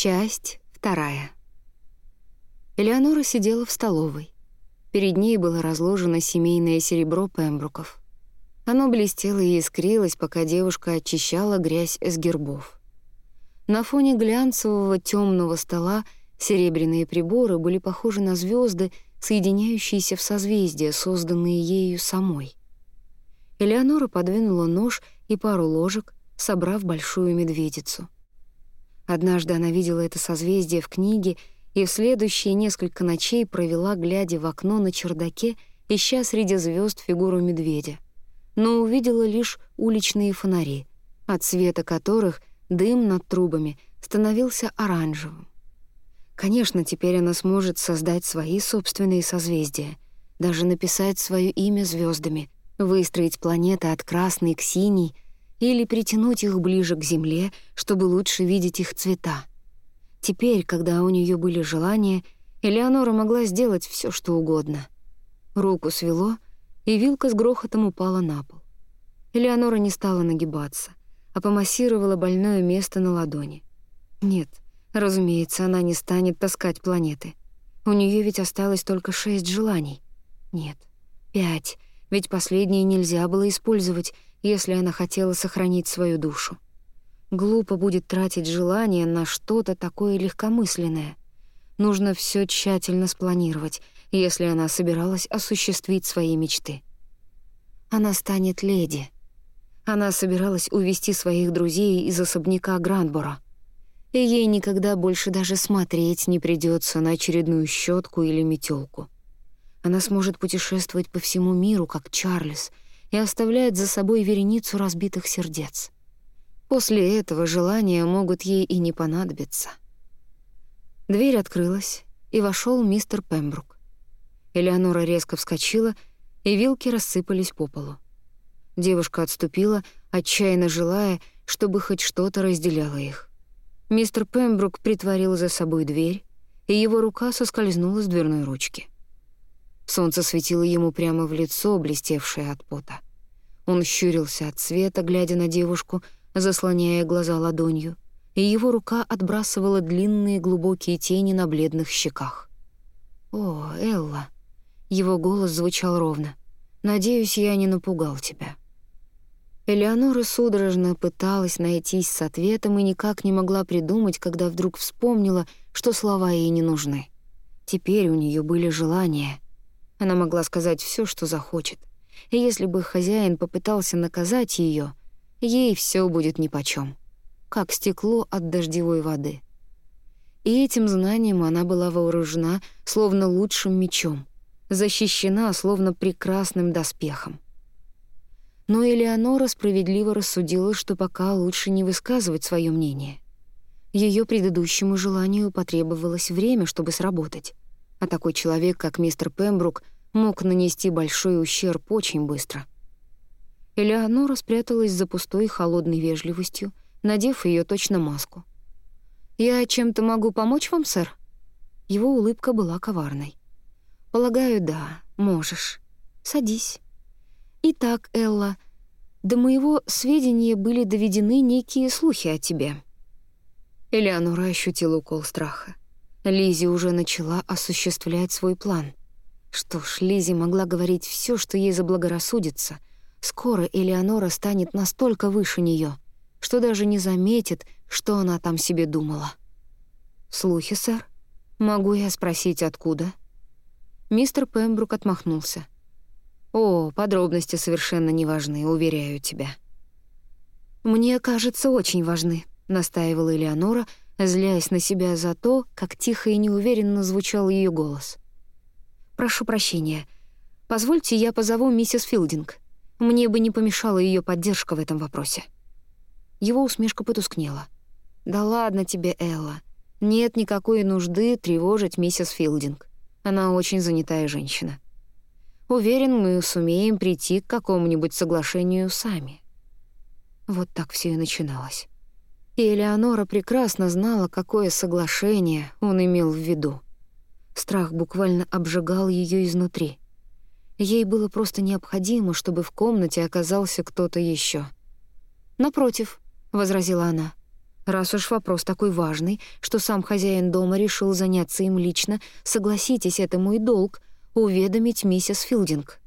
Часть вторая. Элеонора сидела в столовой. Перед ней было разложено семейное серебро Пембруков. Оно блестело и искрилось, пока девушка очищала грязь с гербов. На фоне глянцевого темного стола серебряные приборы были похожи на звезды, соединяющиеся в созвездия, созданные ею самой. Элеонора подвинула нож и пару ложек, собрав большую медведицу — Однажды она видела это созвездие в книге и в следующие несколько ночей провела, глядя в окно на чердаке, ища среди звезд фигуру медведя. Но увидела лишь уличные фонари, от света которых дым над трубами становился оранжевым. Конечно, теперь она сможет создать свои собственные созвездия, даже написать свое имя звездами, выстроить планеты от красной к синей — или притянуть их ближе к земле, чтобы лучше видеть их цвета. Теперь, когда у нее были желания, Элеонора могла сделать все, что угодно. Руку свело, и вилка с грохотом упала на пол. Элеонора не стала нагибаться, а помассировала больное место на ладони. Нет, разумеется, она не станет таскать планеты. У нее ведь осталось только шесть желаний. Нет, пять, ведь последние нельзя было использовать, если она хотела сохранить свою душу. Глупо будет тратить желание на что-то такое легкомысленное. Нужно все тщательно спланировать, если она собиралась осуществить свои мечты. Она станет леди. Она собиралась увести своих друзей из особняка Грандбора. И ей никогда больше даже смотреть не придется на очередную щетку или метелку. Она сможет путешествовать по всему миру, как Чарльз — и оставляет за собой вереницу разбитых сердец. После этого желания могут ей и не понадобиться. Дверь открылась, и вошел мистер Пембрук. Элеонора резко вскочила, и вилки рассыпались по полу. Девушка отступила, отчаянно желая, чтобы хоть что-то разделяло их. Мистер Пембрук притворил за собой дверь, и его рука соскользнула с дверной ручки. Солнце светило ему прямо в лицо, блестевшее от пота. Он щурился от света, глядя на девушку, заслоняя глаза ладонью, и его рука отбрасывала длинные глубокие тени на бледных щеках. «О, Элла!» Его голос звучал ровно. «Надеюсь, я не напугал тебя». Элеонора судорожно пыталась найтись с ответом и никак не могла придумать, когда вдруг вспомнила, что слова ей не нужны. Теперь у нее были желания — она могла сказать все, что захочет. И если бы хозяин попытался наказать ее, ей все будет нипочем. Как стекло от дождевой воды. И этим знанием она была вооружена, словно лучшим мечом, защищена, словно прекрасным доспехом. Но Элеонора справедливо рассудила, что пока лучше не высказывать свое мнение. Ее предыдущему желанию потребовалось время, чтобы сработать а такой человек, как мистер Пембрук, мог нанести большой ущерб очень быстро. Элеонора спряталась за пустой холодной вежливостью, надев ее точно маску. «Я чем-то могу помочь вам, сэр?» Его улыбка была коварной. «Полагаю, да, можешь. Садись». «Итак, Элла, до моего сведения были доведены некие слухи о тебе». Элеонора ощутила укол страха. Лизи уже начала осуществлять свой план. Что ж, Лизи могла говорить все, что ей заблагорассудится. Скоро Элеонора станет настолько выше нее, что даже не заметит, что она там себе думала. «Слухи, сэр? Могу я спросить, откуда?» Мистер Пембрук отмахнулся. «О, подробности совершенно не важны, уверяю тебя». «Мне кажется, очень важны», — настаивала Элеонора, злясь на себя за то, как тихо и неуверенно звучал ее голос. «Прошу прощения. Позвольте, я позову миссис Филдинг. Мне бы не помешала ее поддержка в этом вопросе». Его усмешка потускнела. «Да ладно тебе, Элла. Нет никакой нужды тревожить миссис Филдинг. Она очень занятая женщина. Уверен, мы сумеем прийти к какому-нибудь соглашению сами». Вот так все и начиналось. И Элеонора прекрасно знала, какое соглашение он имел в виду. Страх буквально обжигал ее изнутри. Ей было просто необходимо, чтобы в комнате оказался кто-то еще. «Напротив», — возразила она, — Раз уж вопрос такой важный, что сам хозяин дома решил заняться им лично, согласитесь, это мой долг — уведомить миссис Филдинг».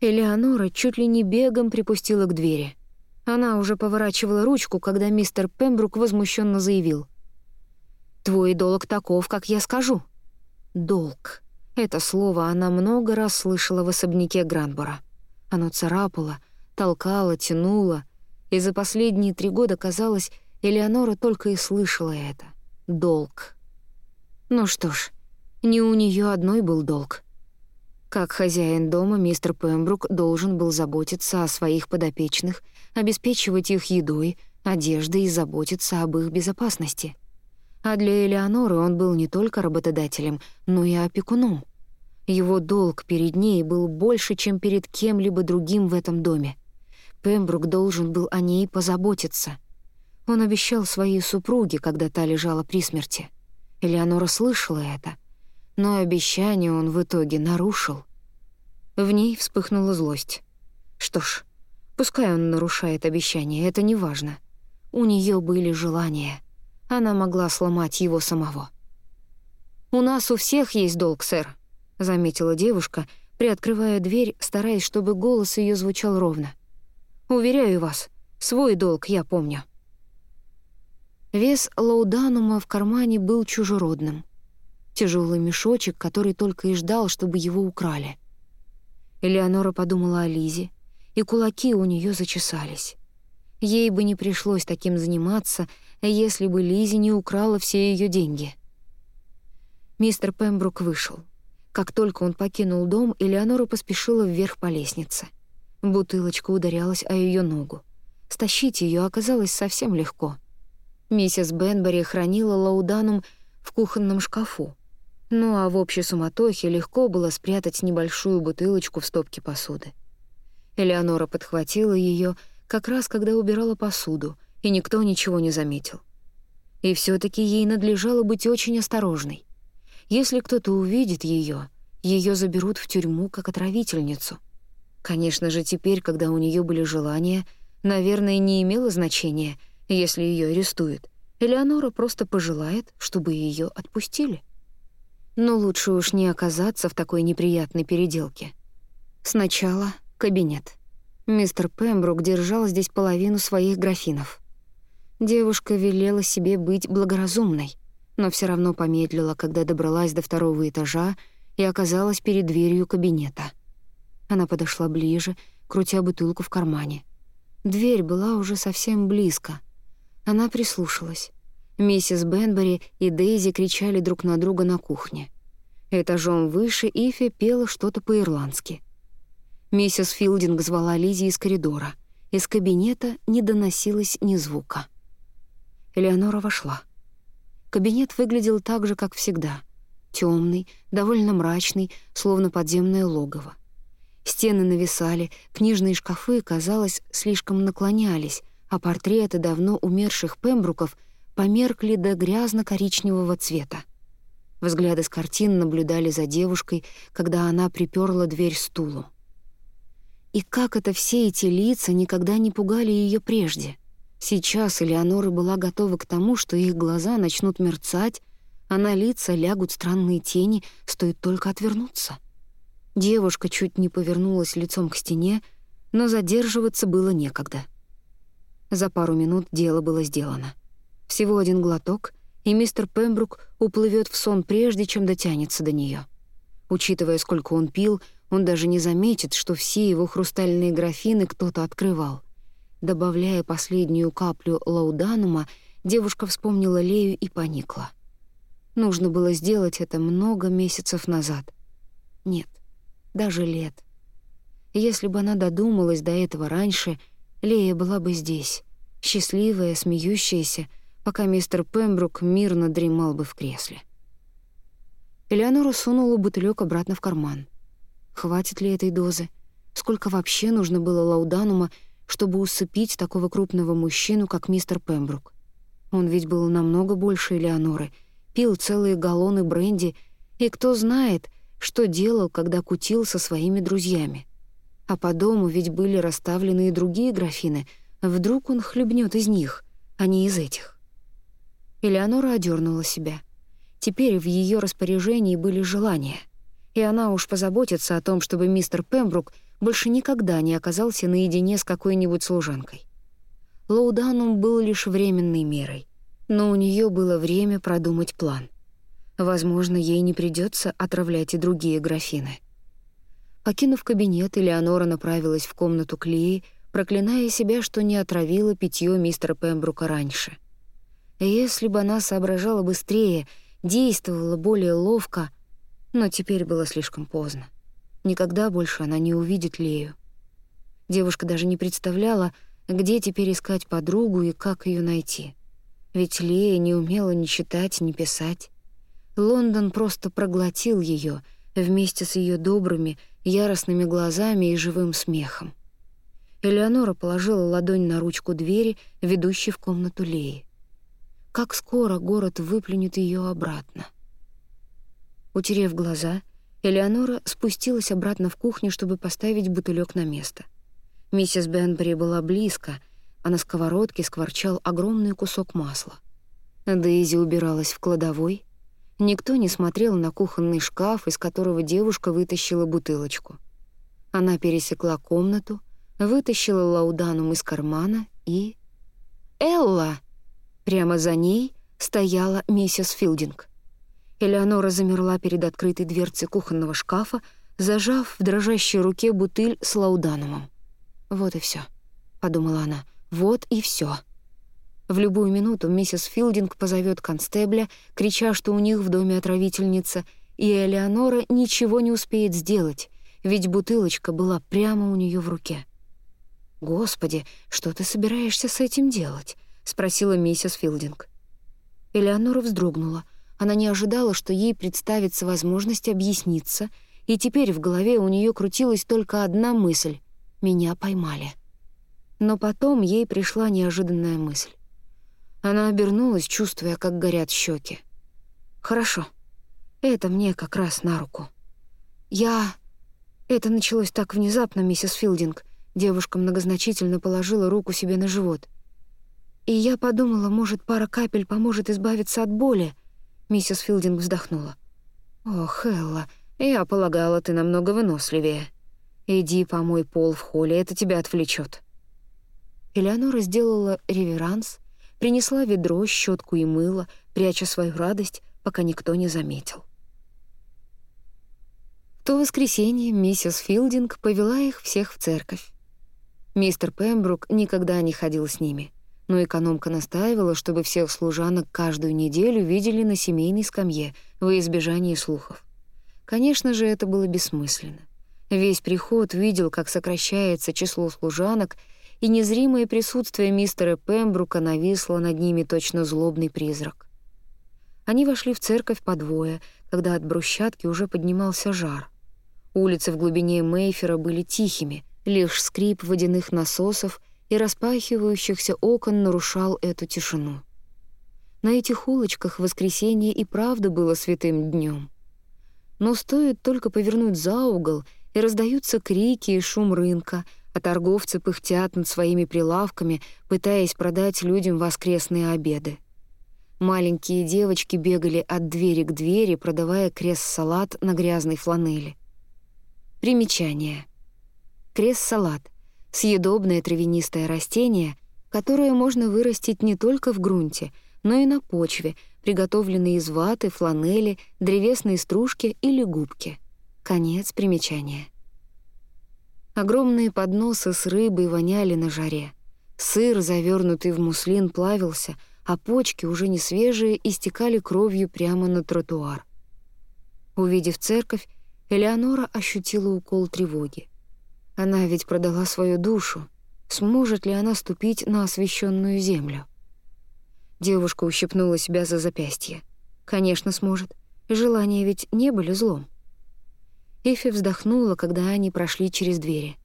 Элеонора чуть ли не бегом припустила к двери. Она уже поворачивала ручку, когда мистер Пембрук возмущенно заявил. «Твой долг таков, как я скажу». «Долг». Это слово она много раз слышала в особняке Гранбора. Оно царапало, толкало, тянуло, и за последние три года, казалось, Элеонора только и слышала это. Долг. Ну что ж, не у нее одной был долг. Как хозяин дома, мистер Пембрук должен был заботиться о своих подопечных, обеспечивать их едой, одеждой и заботиться об их безопасности. А для Элеоноры он был не только работодателем, но и опекуном. Его долг перед ней был больше, чем перед кем-либо другим в этом доме. Пембрук должен был о ней позаботиться — он обещал своей супруге, когда та лежала при смерти. Элеонора слышала это, но обещание он в итоге нарушил. В ней вспыхнула злость. Что ж, пускай он нарушает обещание, это не важно. У нее были желания. Она могла сломать его самого. «У нас у всех есть долг, сэр», — заметила девушка, приоткрывая дверь, стараясь, чтобы голос ее звучал ровно. «Уверяю вас, свой долг я помню». Вес лауданума в кармане был чужеродным. Тяжелый мешочек, который только и ждал, чтобы его украли. Элеонора подумала о Лизе, и кулаки у нее зачесались. Ей бы не пришлось таким заниматься, если бы Лизи не украла все ее деньги. Мистер Пембрук вышел. Как только он покинул дом, Элеонора поспешила вверх по лестнице. Бутылочка ударялась о ее ногу. Стащить ее оказалось совсем легко — Миссис Бенбери хранила лауданум в кухонном шкафу. Ну а в общей суматохе легко было спрятать небольшую бутылочку в стопке посуды. Элеонора подхватила ее как раз когда убирала посуду, и никто ничего не заметил. И все таки ей надлежало быть очень осторожной. Если кто-то увидит ее, ее заберут в тюрьму как отравительницу. Конечно же, теперь, когда у нее были желания, наверное, не имело значения — если ее арестуют. Элеонора просто пожелает, чтобы ее отпустили. Но лучше уж не оказаться в такой неприятной переделке. Сначала кабинет. Мистер Пембрук держал здесь половину своих графинов. Девушка велела себе быть благоразумной, но все равно помедлила, когда добралась до второго этажа и оказалась перед дверью кабинета. Она подошла ближе, крутя бутылку в кармане. Дверь была уже совсем близко — она прислушалась. Миссис Бенбери и Дейзи кричали друг на друга на кухне. Этажом выше Ифи пела что-то по-ирландски. Миссис Филдинг звала Лизи из коридора. Из кабинета не доносилось ни звука. Элеонора вошла. Кабинет выглядел так же, как всегда. темный, довольно мрачный, словно подземное логово. Стены нависали, книжные шкафы, казалось, слишком наклонялись, а портреты давно умерших Пембруков померкли до грязно-коричневого цвета. Взгляды с картин наблюдали за девушкой, когда она приперла дверь стулу. И как это все эти лица никогда не пугали ее прежде? Сейчас Элеонора была готова к тому, что их глаза начнут мерцать, а на лица лягут странные тени, стоит только отвернуться. Девушка чуть не повернулась лицом к стене, но задерживаться было некогда — за пару минут дело было сделано. Всего один глоток, и мистер Пембрук уплывет в сон прежде, чем дотянется до нее. Учитывая, сколько он пил, он даже не заметит, что все его хрустальные графины кто-то открывал. Добавляя последнюю каплю лауданума, девушка вспомнила Лею и поникла. Нужно было сделать это много месяцев назад. Нет, даже лет. Если бы она додумалась до этого раньше — Лея была бы здесь, счастливая, смеющаяся, пока мистер Пембрук мирно дремал бы в кресле. Элеонора сунула бутылек обратно в карман. Хватит ли этой дозы? Сколько вообще нужно было лауданума, чтобы усыпить такого крупного мужчину, как мистер Пембрук? Он ведь был намного больше Элеоноры, пил целые галлоны бренди, и кто знает, что делал, когда кутил со своими друзьями. А по дому ведь были расставлены и другие графины. Вдруг он хлебнет из них, а не из этих. Элеонора одернула себя. Теперь в ее распоряжении были желания, и она уж позаботится о том, чтобы мистер Пембрук больше никогда не оказался наедине с какой-нибудь служанкой. Лоуданум был лишь временной мерой, но у нее было время продумать план. Возможно, ей не придется отравлять и другие графины. Покинув кабинет, Элеонора направилась в комнату Клеи, проклиная себя, что не отравила питье мистера Пембрука раньше. Если бы она соображала быстрее, действовала более ловко, но теперь было слишком поздно. Никогда больше она не увидит Лею. Девушка даже не представляла, где теперь искать подругу и как ее найти. Ведь Лея не умела ни читать, ни писать. Лондон просто проглотил ее вместе с ее добрыми, яростными глазами и живым смехом. Элеонора положила ладонь на ручку двери, ведущей в комнату Леи. Как скоро город выплюнет ее обратно. Утерев глаза, Элеонора спустилась обратно в кухню, чтобы поставить бутылек на место. Миссис Бенбери была близко, а на сковородке скворчал огромный кусок масла. Дейзи убиралась в кладовой. Никто не смотрел на кухонный шкаф, из которого девушка вытащила бутылочку. Она пересекла комнату, вытащила лауданум из кармана и... «Элла!» Прямо за ней стояла миссис Филдинг. Элеонора замерла перед открытой дверцей кухонного шкафа, зажав в дрожащей руке бутыль с лауданумом. «Вот и все, подумала она. «Вот и все. В любую минуту миссис Филдинг позовет констебля, крича, что у них в доме отравительница, и Элеонора ничего не успеет сделать, ведь бутылочка была прямо у нее в руке. «Господи, что ты собираешься с этим делать?» — спросила миссис Филдинг. Элеонора вздрогнула — она не ожидала, что ей представится возможность объясниться, и теперь в голове у нее крутилась только одна мысль — «меня поймали». Но потом ей пришла неожиданная мысль. Она обернулась, чувствуя, как горят щеки. «Хорошо. Это мне как раз на руку. Я...» Это началось так внезапно, миссис Филдинг. Девушка многозначительно положила руку себе на живот. И я подумала, может, пара капель поможет избавиться от боли. Миссис Филдинг вздохнула. «Ох, Элла, я полагала, ты намного выносливее. Иди помой пол в холле, это тебя отвлечет. Элеонора сделала реверанс, принесла ведро, щетку и мыло, пряча свою радость, пока никто не заметил. В то воскресенье миссис Филдинг повела их всех в церковь. Мистер Пембрук никогда не ходил с ними но экономка настаивала, чтобы всех служанок каждую неделю видели на семейной скамье во избежание слухов. Конечно же, это было бессмысленно. Весь приход видел, как сокращается число служанок, и незримое присутствие мистера Пембрука нависло над ними точно злобный призрак. Они вошли в церковь по двое, когда от брусчатки уже поднимался жар. Улицы в глубине Мейфера были тихими, лишь скрип водяных насосов — и распахивающихся окон нарушал эту тишину. На этих улочках воскресенье и правда было святым днем. Но стоит только повернуть за угол, и раздаются крики и шум рынка, а торговцы пыхтят над своими прилавками, пытаясь продать людям воскресные обеды. Маленькие девочки бегали от двери к двери, продавая крест-салат на грязной фланели. Примечание. Крест-салат съедобное травянистое растение, которое можно вырастить не только в грунте, но и на почве, приготовленной из ваты, фланели, древесной стружки или губки. Конец примечания. Огромные подносы с рыбой воняли на жаре. Сыр, завернутый в муслин, плавился, а почки, уже не свежие, истекали кровью прямо на тротуар. Увидев церковь, Элеонора ощутила укол тревоги. Она ведь продала свою душу. Сможет ли она ступить на освященную землю? Девушка ущипнула себя за запястье. Конечно, сможет. Желания ведь не были злом. Эфи вздохнула, когда они прошли через двери.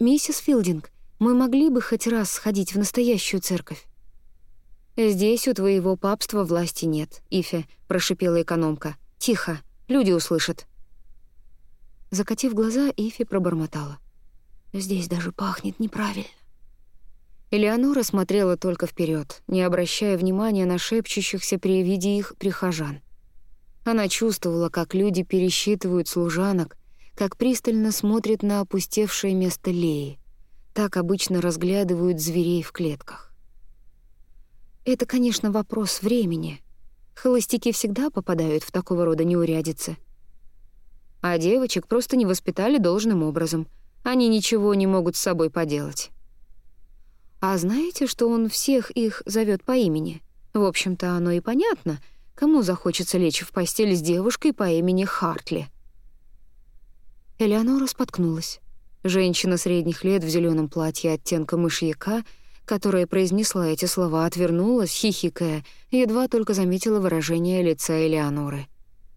«Миссис Филдинг, мы могли бы хоть раз сходить в настоящую церковь?» «Здесь у твоего папства власти нет, Ифе», — прошипела экономка. «Тихо, люди услышат». Закатив глаза, Ифи пробормотала. «Здесь даже пахнет неправильно». Элеонора смотрела только вперед, не обращая внимания на шепчущихся при виде их прихожан. Она чувствовала, как люди пересчитывают служанок, как пристально смотрят на опустевшее место Леи. Так обычно разглядывают зверей в клетках. Это, конечно, вопрос времени. Холостяки всегда попадают в такого рода неурядицы. А девочек просто не воспитали должным образом. Они ничего не могут с собой поделать. А знаете, что он всех их зовет по имени? В общем-то, оно и понятно, кому захочется лечь в постель с девушкой по имени Хартли — Элеонора споткнулась. Женщина средних лет в зеленом платье оттенка мышьяка, которая произнесла эти слова, отвернулась, хихикая, едва только заметила выражение лица Элеоноры.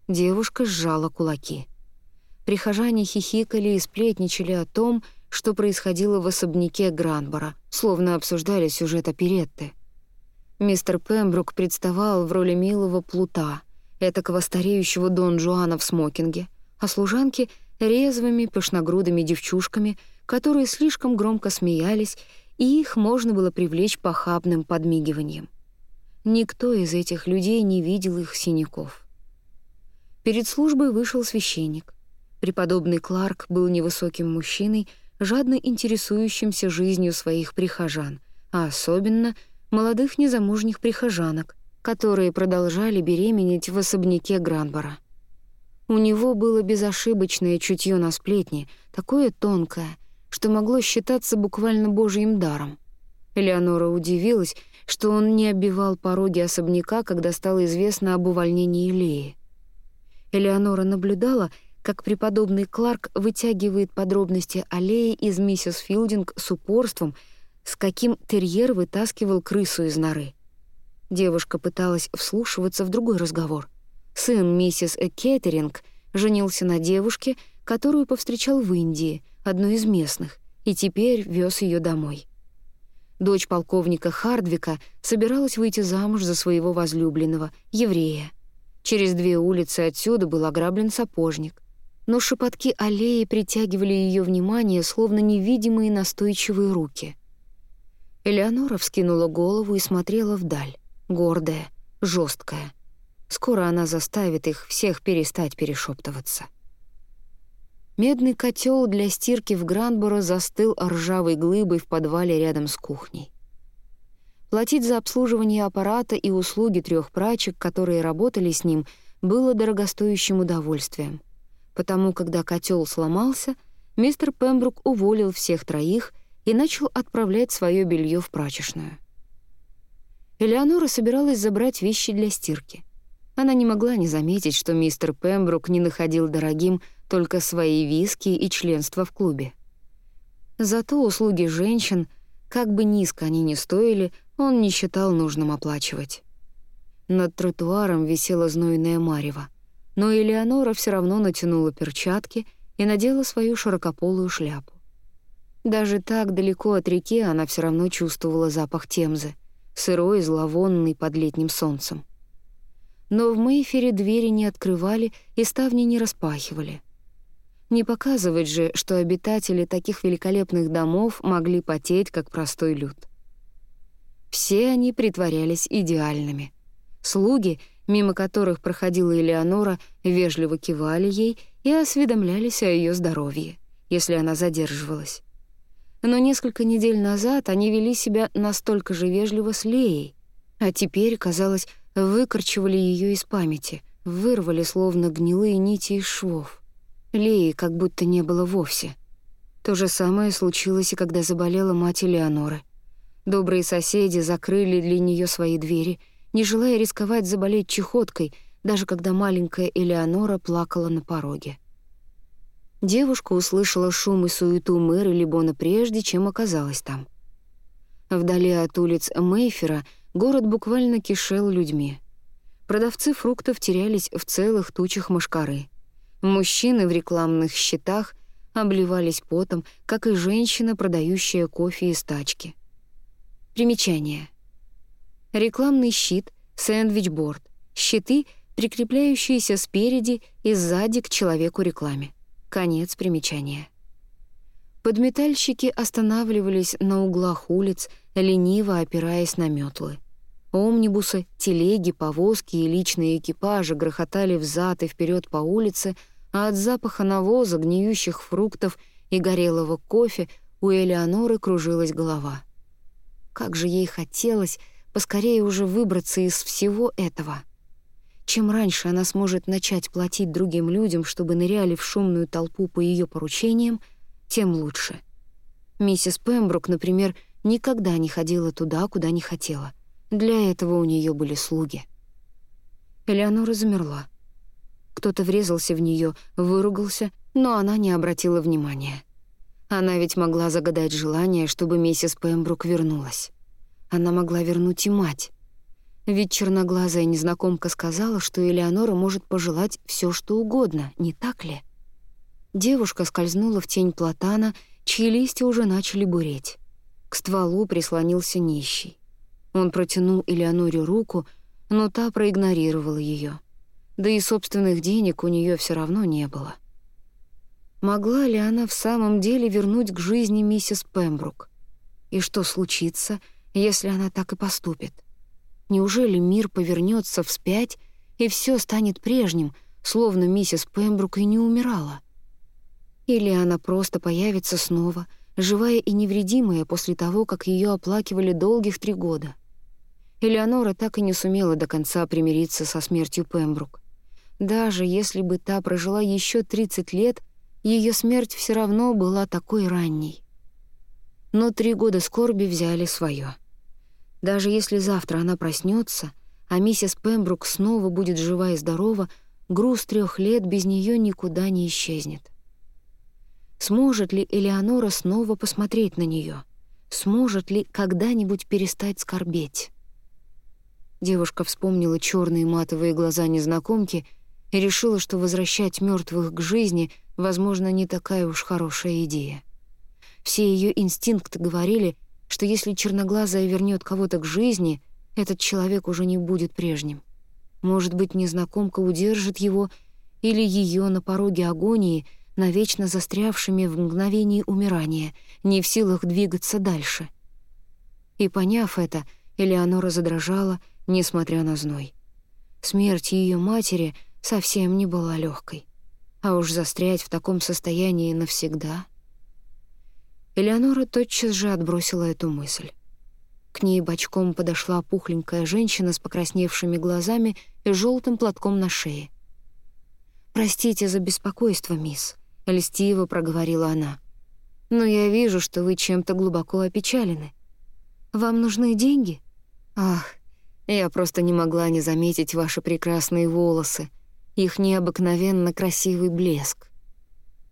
Девушка сжала кулаки. Прихожане хихикали и сплетничали о том, что происходило в особняке Гранбора, словно обсуждали сюжет оперетты. Мистер Пембрук представал в роли милого плута, этакого стареющего Дон Жуана в смокинге, а служанки — резвыми, пышногрудыми девчушками, которые слишком громко смеялись, и их можно было привлечь похабным подмигиванием. Никто из этих людей не видел их синяков. Перед службой вышел священник. Преподобный Кларк был невысоким мужчиной, жадно интересующимся жизнью своих прихожан, а особенно молодых незамужних прихожанок, которые продолжали беременеть в особняке Гранбора. У него было безошибочное чутье на сплетни, такое тонкое, что могло считаться буквально божьим даром. Элеонора удивилась, что он не оббивал пороги особняка, когда стало известно об увольнении Леи. Элеонора наблюдала, как преподобный Кларк вытягивает подробности аллеи из миссис Филдинг с упорством, с каким терьер вытаскивал крысу из норы. Девушка пыталась вслушиваться в другой разговор. Сын миссис Кеттеринг женился на девушке, которую повстречал в Индии, одной из местных, и теперь вез ее домой. Дочь полковника Хардвика собиралась выйти замуж за своего возлюбленного, еврея. Через две улицы отсюда был ограблен сапожник. Но шепотки аллеи притягивали ее внимание, словно невидимые настойчивые руки. Элеонора вскинула голову и смотрела вдаль, гордая, жесткая. Скоро она заставит их всех перестать перешептываться. Медный котел для стирки в Гранборо застыл ржавой глыбой в подвале рядом с кухней. Платить за обслуживание аппарата и услуги трех прачек, которые работали с ним, было дорогостоящим удовольствием. Потому, когда котел сломался, мистер Пембрук уволил всех троих и начал отправлять свое белье в прачечную. Элеонора собиралась забрать вещи для стирки — она не могла не заметить, что мистер Пембрук не находил дорогим только свои виски и членство в клубе. Зато услуги женщин, как бы низко они ни стоили, он не считал нужным оплачивать. Над тротуаром висела знойная марево, но Элеонора все равно натянула перчатки и надела свою широкополую шляпу. Даже так далеко от реки она все равно чувствовала запах темзы, сырой и зловонный под летним солнцем но в Мейфере двери не открывали и ставни не распахивали. Не показывать же, что обитатели таких великолепных домов могли потеть, как простой люд. Все они притворялись идеальными. Слуги, мимо которых проходила Элеонора, вежливо кивали ей и осведомлялись о ее здоровье, если она задерживалась. Но несколько недель назад они вели себя настолько же вежливо с Леей, а теперь, казалось, выкорчевали ее из памяти, вырвали словно гнилые нити из швов. Леи как будто не было вовсе. То же самое случилось и когда заболела мать Элеоноры. Добрые соседи закрыли для нее свои двери, не желая рисковать заболеть чехоткой, даже когда маленькая Элеонора плакала на пороге. Девушка услышала шум и суету мэра Либона прежде, чем оказалась там. Вдали от улиц Мейфера — город буквально кишел людьми. Продавцы фруктов терялись в целых тучах мошкары. Мужчины в рекламных щитах обливались потом, как и женщина, продающая кофе из тачки. Примечание. Рекламный щит, сэндвич-борд, щиты, прикрепляющиеся спереди и сзади к человеку рекламе. Конец примечания. Подметальщики останавливались на углах улиц, лениво опираясь на метлы. Омнибусы, телеги, повозки и личные экипажи грохотали взад и вперед по улице, а от запаха навоза, гниющих фруктов и горелого кофе у Элеоноры кружилась голова. Как же ей хотелось поскорее уже выбраться из всего этого. Чем раньше она сможет начать платить другим людям, чтобы ныряли в шумную толпу по ее поручениям, тем лучше. Миссис Пембрук, например, никогда не ходила туда, куда не хотела. Для этого у нее были слуги. Элеонора замерла. Кто-то врезался в нее, выругался, но она не обратила внимания. Она ведь могла загадать желание, чтобы миссис Пембрук вернулась. Она могла вернуть и мать. Ведь черноглазая незнакомка сказала, что Элеонора может пожелать все, что угодно, не так ли? Девушка скользнула в тень платана, чьи листья уже начали буреть. К стволу прислонился нищий. Он протянул Элеоноре руку, но та проигнорировала ее. Да и собственных денег у нее все равно не было. Могла ли она в самом деле вернуть к жизни миссис Пембрук? И что случится, если она так и поступит? Неужели мир повернется вспять, и все станет прежним, словно миссис Пембрук и не умирала? Или она просто появится снова, живая и невредимая после того, как ее оплакивали долгих три года? Элеонора так и не сумела до конца примириться со смертью Пембрук. Даже если бы та прожила еще 30 лет — ее смерть все равно была такой ранней. Но три года скорби взяли свое. Даже если завтра она проснется, а миссис Пембрук снова будет жива и здорова, груз трех лет без нее никуда не исчезнет. Сможет ли Элеонора снова посмотреть на нее? Сможет ли когда-нибудь перестать скорбеть? Девушка вспомнила черные матовые глаза незнакомки и решила, что возвращать мертвых к жизни — возможно, не такая уж хорошая идея. Все ее инстинкты говорили, что если черноглазая вернет кого-то к жизни, этот человек уже не будет прежним. Может быть, незнакомка удержит его или ее на пороге агонии, навечно застрявшими в мгновении умирания, не в силах двигаться дальше. И поняв это, Элеонора задрожала, несмотря на зной. Смерть ее матери совсем не была легкой. А уж застрять в таком состоянии навсегда... Элеонора тотчас же отбросила эту мысль. К ней бочком подошла пухленькая женщина с покрасневшими глазами и желтым платком на шее. «Простите за беспокойство, мисс», — льстиво проговорила она. «Но я вижу, что вы чем-то глубоко опечалены. Вам нужны деньги? Ах, я просто не могла не заметить ваши прекрасные волосы, их необыкновенно красивый блеск.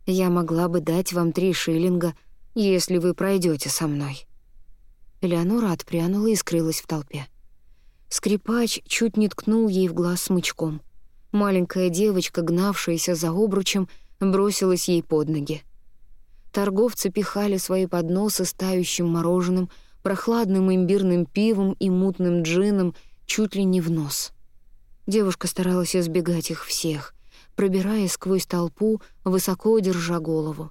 Я могла бы дать вам три шиллинга, если вы пройдете со мной». Элеонора отпрянула и скрылась в толпе. Скрипач чуть не ткнул ей в глаз смычком. Маленькая девочка, гнавшаяся за обручем, бросилась ей под ноги. Торговцы пихали свои подносы с тающим мороженым, прохладным имбирным пивом и мутным джином чуть ли не в нос — Девушка старалась избегать их всех, пробираясь сквозь толпу, высоко держа голову.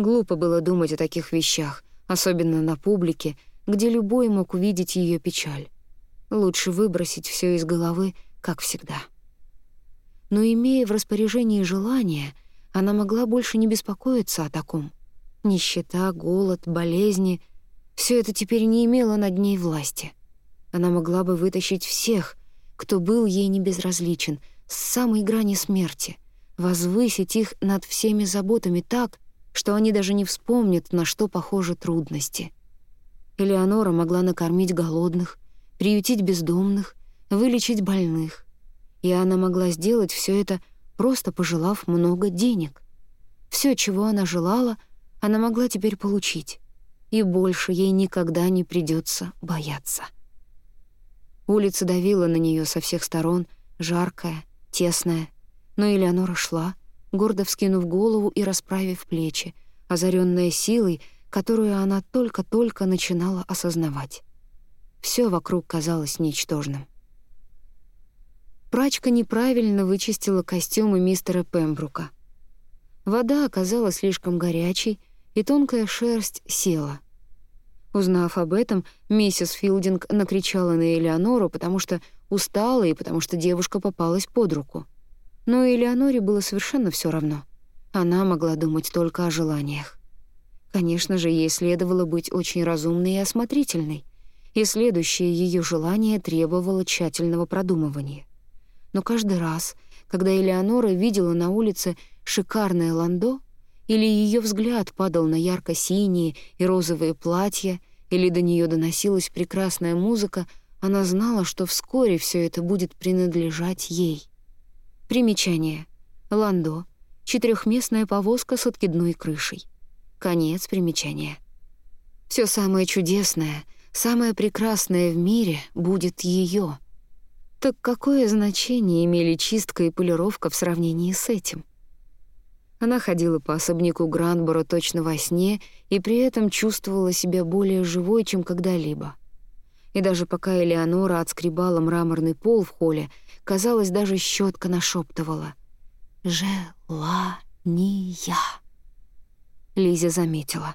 Глупо было думать о таких вещах, особенно на публике, где любой мог увидеть ее печаль. Лучше выбросить все из головы, как всегда. Но имея в распоряжении желание, она могла больше не беспокоиться о таком. Нищета, голод, болезни — все это теперь не имело над ней власти. Она могла бы вытащить всех, кто был ей не безразличен, с самой грани смерти, возвысить их над всеми заботами так, что они даже не вспомнят, на что похожи трудности. Элеонора могла накормить голодных, приютить бездомных, вылечить больных. И она могла сделать все это, просто пожелав много денег. Все, чего она желала, она могла теперь получить, и больше ей никогда не придется бояться. Улица давила на нее со всех сторон, жаркая, тесная. Но Элеонора шла, гордо вскинув голову и расправив плечи, озаренная силой, которую она только-только начинала осознавать. Все вокруг казалось ничтожным. Прачка неправильно вычистила костюмы мистера Пембрука. Вода оказалась слишком горячей, и тонкая шерсть села. Узнав об этом, миссис Филдинг накричала на Элеонору, потому что устала и потому что девушка попалась под руку. Но Элеоноре было совершенно все равно. Она могла думать только о желаниях. Конечно же, ей следовало быть очень разумной и осмотрительной, и следующее ее желание требовало тщательного продумывания. Но каждый раз, когда Элеонора видела на улице шикарное ландо, или ее взгляд падал на ярко-синие и розовые платья, или до нее доносилась прекрасная музыка, она знала, что вскоре все это будет принадлежать ей. Примечание. Ландо. Четырехместная повозка с откидной крышей. Конец примечания. Все самое чудесное, самое прекрасное в мире будет ее. Так какое значение имели чистка и полировка в сравнении с этим? Она ходила по особняку Грандборо точно во сне и при этом чувствовала себя более живой, чем когда-либо. И даже пока Элеонора отскребала мраморный пол в холле, казалось, даже щетка нашептывала «Желания». Лиза заметила.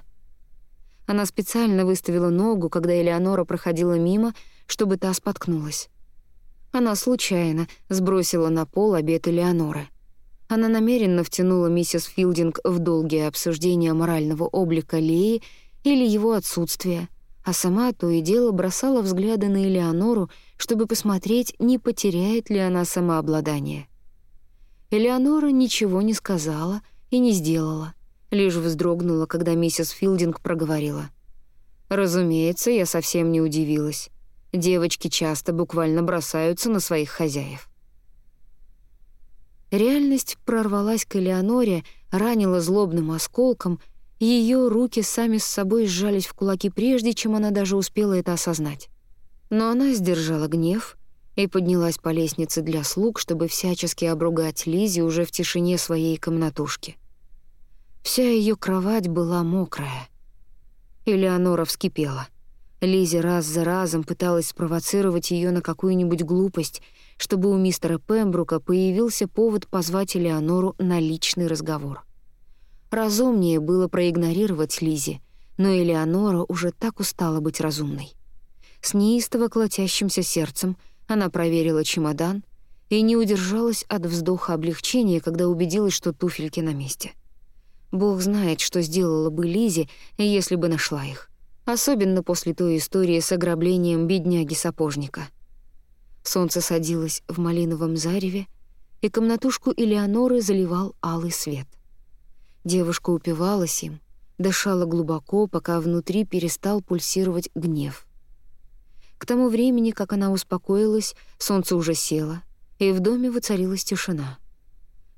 Она специально выставила ногу, когда Элеонора проходила мимо, чтобы та споткнулась. Она случайно сбросила на пол обед Элеоноры — она намеренно втянула миссис Филдинг в долгие обсуждения морального облика Леи или его отсутствия, а сама то и дело бросала взгляды на Элеонору, чтобы посмотреть, не потеряет ли она самообладание. Элеонора ничего не сказала и не сделала, лишь вздрогнула, когда миссис Филдинг проговорила. «Разумеется, я совсем не удивилась. Девочки часто буквально бросаются на своих хозяев». Реальность прорвалась к Элеоноре, ранила злобным осколком, ее руки сами с собой сжались в кулаки прежде, чем она даже успела это осознать. Но она сдержала гнев и поднялась по лестнице для слуг, чтобы всячески обругать Лизи уже в тишине своей комнатушки. Вся ее кровать была мокрая. Элеонора вскипела. Лизи раз за разом пыталась спровоцировать ее на какую-нибудь глупость — чтобы у мистера Пембрука появился повод позвать Элеонору на личный разговор. Разумнее было проигнорировать Лизи, но Элеонора уже так устала быть разумной. С неистово колотящимся сердцем она проверила чемодан и не удержалась от вздоха облегчения, когда убедилась, что туфельки на месте. Бог знает, что сделала бы Лизи, если бы нашла их. Особенно после той истории с ограблением бедняги-сапожника — Солнце садилось в малиновом зареве, и комнатушку Элеоноры заливал алый свет. Девушка упивалась им, дышала глубоко, пока внутри перестал пульсировать гнев. К тому времени, как она успокоилась, солнце уже село, и в доме воцарилась тишина.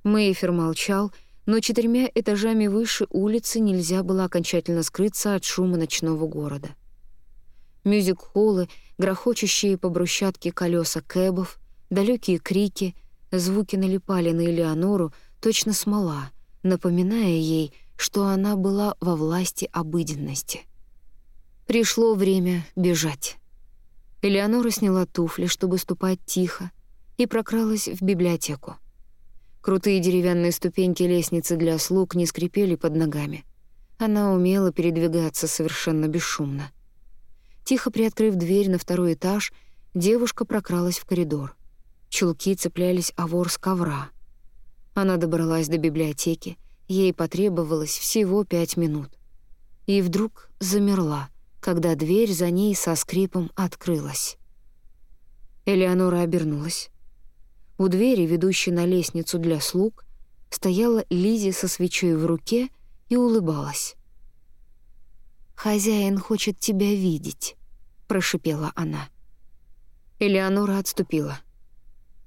Мейфер молчал, но четырьмя этажами выше улицы нельзя было окончательно скрыться от шума ночного города. Мюзик-холлы грохочущие по брусчатке колеса кэбов, далекие крики, звуки налипали на Элеонору, точно смола, напоминая ей, что она была во власти обыденности. Пришло время бежать. Элеонора сняла туфли, чтобы ступать тихо, и прокралась в библиотеку. Крутые деревянные ступеньки лестницы для слуг не скрипели под ногами. Она умела передвигаться совершенно бесшумно. Тихо приоткрыв дверь на второй этаж, девушка прокралась в коридор. Чулки цеплялись о ворс ковра. Она добралась до библиотеки, ей потребовалось всего пять минут. И вдруг замерла, когда дверь за ней со скрипом открылась. Элеонора обернулась. У двери, ведущей на лестницу для слуг, стояла Лизи со свечой в руке и улыбалась. «Хозяин хочет тебя видеть», прошипела она. Элеонора отступила.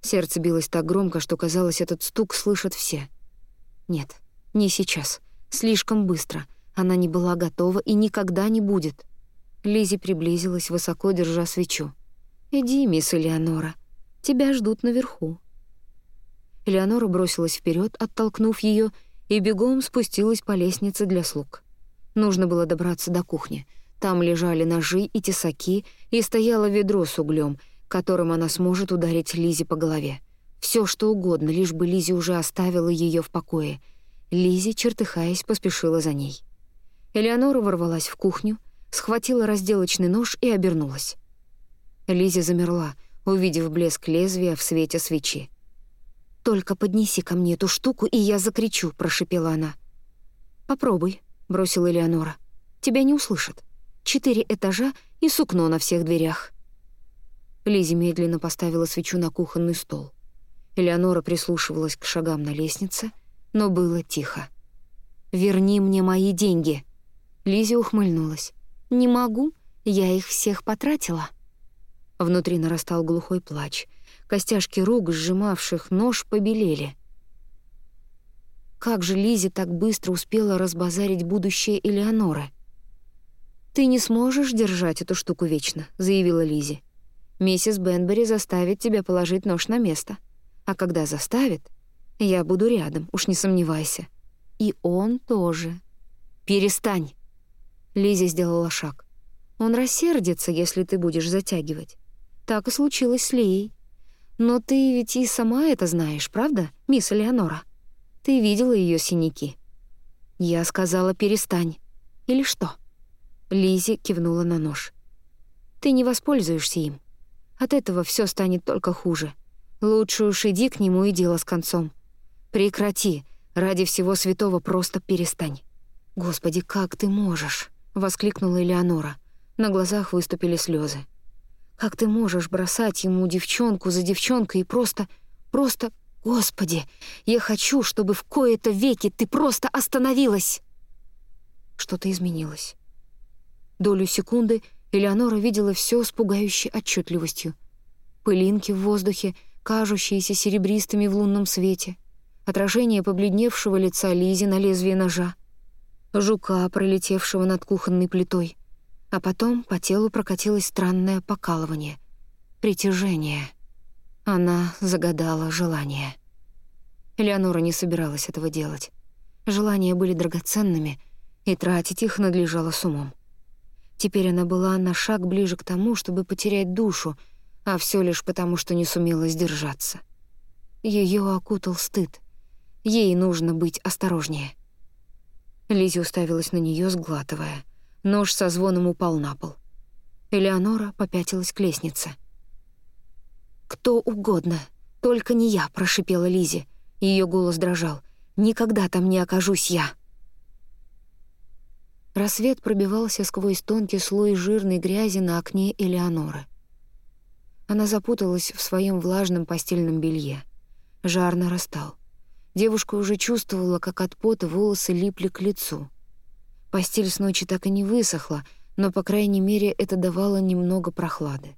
Сердце билось так громко, что казалось, этот стук слышат все. Нет, не сейчас. Слишком быстро. Она не была готова и никогда не будет. Лизи приблизилась, высоко держа свечу. «Иди, мисс Элеонора. Тебя ждут наверху». Элеонора бросилась вперед, оттолкнув ее, и бегом спустилась по лестнице для слуг. Нужно было добраться до кухни — там лежали ножи и тесаки, и стояло ведро с углем, которым она сможет ударить Лизе по голове. Все что угодно, лишь бы Лизе уже оставила ее в покое. Лизе, чертыхаясь, поспешила за ней. Элеонора ворвалась в кухню, схватила разделочный нож и обернулась. Лизи замерла, увидев блеск лезвия в свете свечи. «Только поднеси ко мне эту штуку, и я закричу», — прошипела она. «Попробуй», — бросила Элеонора. «Тебя не услышат. Четыре этажа и сукно на всех дверях». Лизи медленно поставила свечу на кухонный стол. Элеонора прислушивалась к шагам на лестнице, но было тихо. «Верни мне мои деньги!» Лизи ухмыльнулась. «Не могу, я их всех потратила». Внутри нарастал глухой плач. Костяшки рук, сжимавших нож, побелели. Как же Лизи так быстро успела разбазарить будущее Элеоноры? «Ты не сможешь держать эту штуку вечно», — заявила Лизи. «Миссис Бенбери заставит тебя положить нож на место. А когда заставит, я буду рядом, уж не сомневайся. И он тоже. Перестань!» Лизи сделала шаг. «Он рассердится, если ты будешь затягивать. Так и случилось с Лией. Но ты ведь и сама это знаешь, правда, мисс Элеонора? Ты видела ее синяки». Я сказала «перестань». Или что?» Лизи кивнула на нож. «Ты не воспользуешься им. От этого все станет только хуже. Лучше уж иди к нему и дело с концом. Прекрати, ради всего святого просто перестань». «Господи, как ты можешь?» — воскликнула Элеонора. На глазах выступили слезы. «Как ты можешь бросать ему девчонку за девчонкой и просто... просто... Господи, я хочу, чтобы в кои-то веки ты просто остановилась!» Что-то изменилось. Долю секунды Элеонора видела все с пугающей отчетливостью. Пылинки в воздухе, кажущиеся серебристыми в лунном свете, отражение побледневшего лица Лизи на лезвие ножа, жука, пролетевшего над кухонной плитой, а потом по телу прокатилось странное покалывание, притяжение. Она загадала желание. Элеонора не собиралась этого делать. Желания были драгоценными, и тратить их надлежало с умом. Теперь она была на шаг ближе к тому, чтобы потерять душу, а все лишь потому, что не сумела сдержаться. Ее окутал стыд. Ей нужно быть осторожнее. Лизи уставилась на нее, сглатывая. Нож со звоном упал на пол. Элеонора попятилась к лестнице. «Кто угодно, только не я», — прошипела Лизи. Ее голос дрожал. «Никогда там не окажусь я». Рассвет пробивался сквозь тонкий слой жирной грязи на окне Элеоноры. Она запуталась в своем влажном постельном белье. Жар нарастал. Девушка уже чувствовала, как от пота волосы липли к лицу. Постель с ночи так и не высохла, но, по крайней мере, это давало немного прохлады.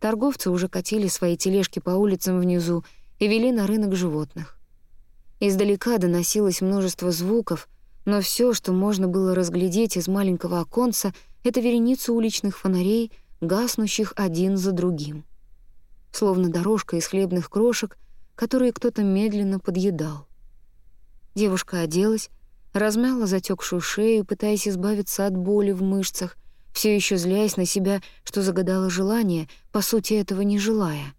Торговцы уже катили свои тележки по улицам внизу и вели на рынок животных. Издалека доносилось множество звуков — но все, что можно было разглядеть из маленького оконца, это вереницу уличных фонарей, гаснущих один за другим. Словно дорожка из хлебных крошек, которые кто-то медленно подъедал. Девушка оделась, размяла затекшую шею, пытаясь избавиться от боли в мышцах, все еще злясь на себя, что загадала желание, по сути этого не желая.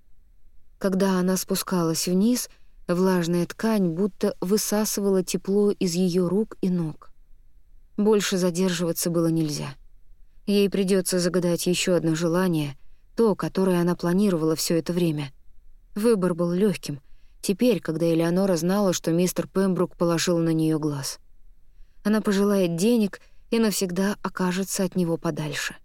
Когда она спускалась вниз — Влажная ткань будто высасывала тепло из ее рук и ног. Больше задерживаться было нельзя. Ей придется загадать еще одно желание, то, которое она планировала все это время. Выбор был легким. Теперь, когда Элеонора знала, что мистер Пембрук положил на нее глаз. Она пожелает денег и навсегда окажется от него подальше.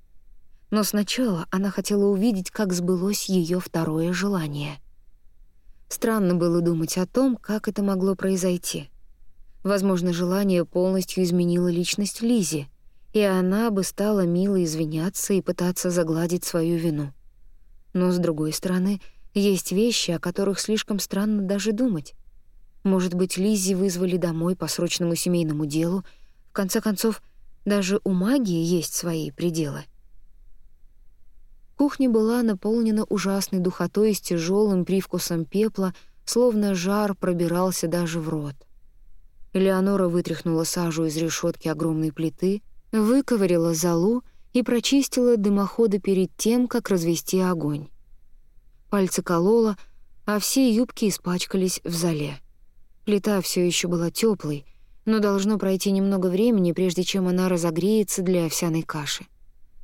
Но сначала она хотела увидеть, как сбылось ее второе желание — Странно было думать о том, как это могло произойти. Возможно, желание полностью изменило личность Лизи, и она бы стала мило извиняться и пытаться загладить свою вину. Но, с другой стороны, есть вещи, о которых слишком странно даже думать. Может быть, Лизи вызвали домой по срочному семейному делу. В конце концов, даже у магии есть свои пределы. Кухня была наполнена ужасной духотой с тяжелым привкусом пепла, словно жар пробирался даже в рот. Элеонора вытряхнула сажу из решетки огромной плиты, выковырила золу и прочистила дымоходы перед тем, как развести огонь. Пальцы колола, а все юбки испачкались в зале. Плита все еще была теплой, но должно пройти немного времени, прежде чем она разогреется для овсяной каши.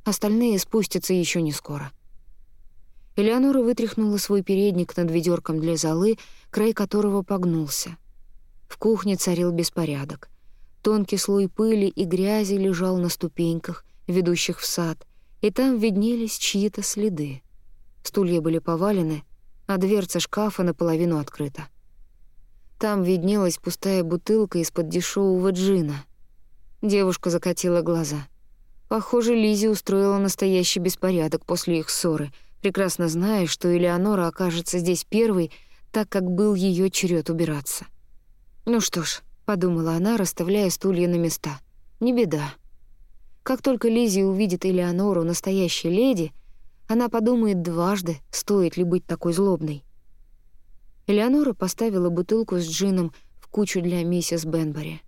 Остальные спустятся еще не скоро. Элеонора вытряхнула свой передник над ведерком для золы, край которого погнулся. В кухне царил беспорядок. Тонкий слой пыли и грязи лежал на ступеньках, ведущих в сад, и там виднелись чьи-то следы. Стулья были повалены, а дверца шкафа наполовину открыта. Там виднелась пустая бутылка из-под дешевого джина. Девушка закатила глаза. Похоже, Лизи устроила настоящий беспорядок после их ссоры, прекрасно зная, что Элеонора окажется здесь первой, так как был ее черед убираться. «Ну что ж», — подумала она, расставляя стулья на места, — «не беда». Как только Лизи увидит Элеонору настоящей леди, она подумает дважды, стоит ли быть такой злобной. Элеонора поставила бутылку с джином в кучу для миссис Бенбери.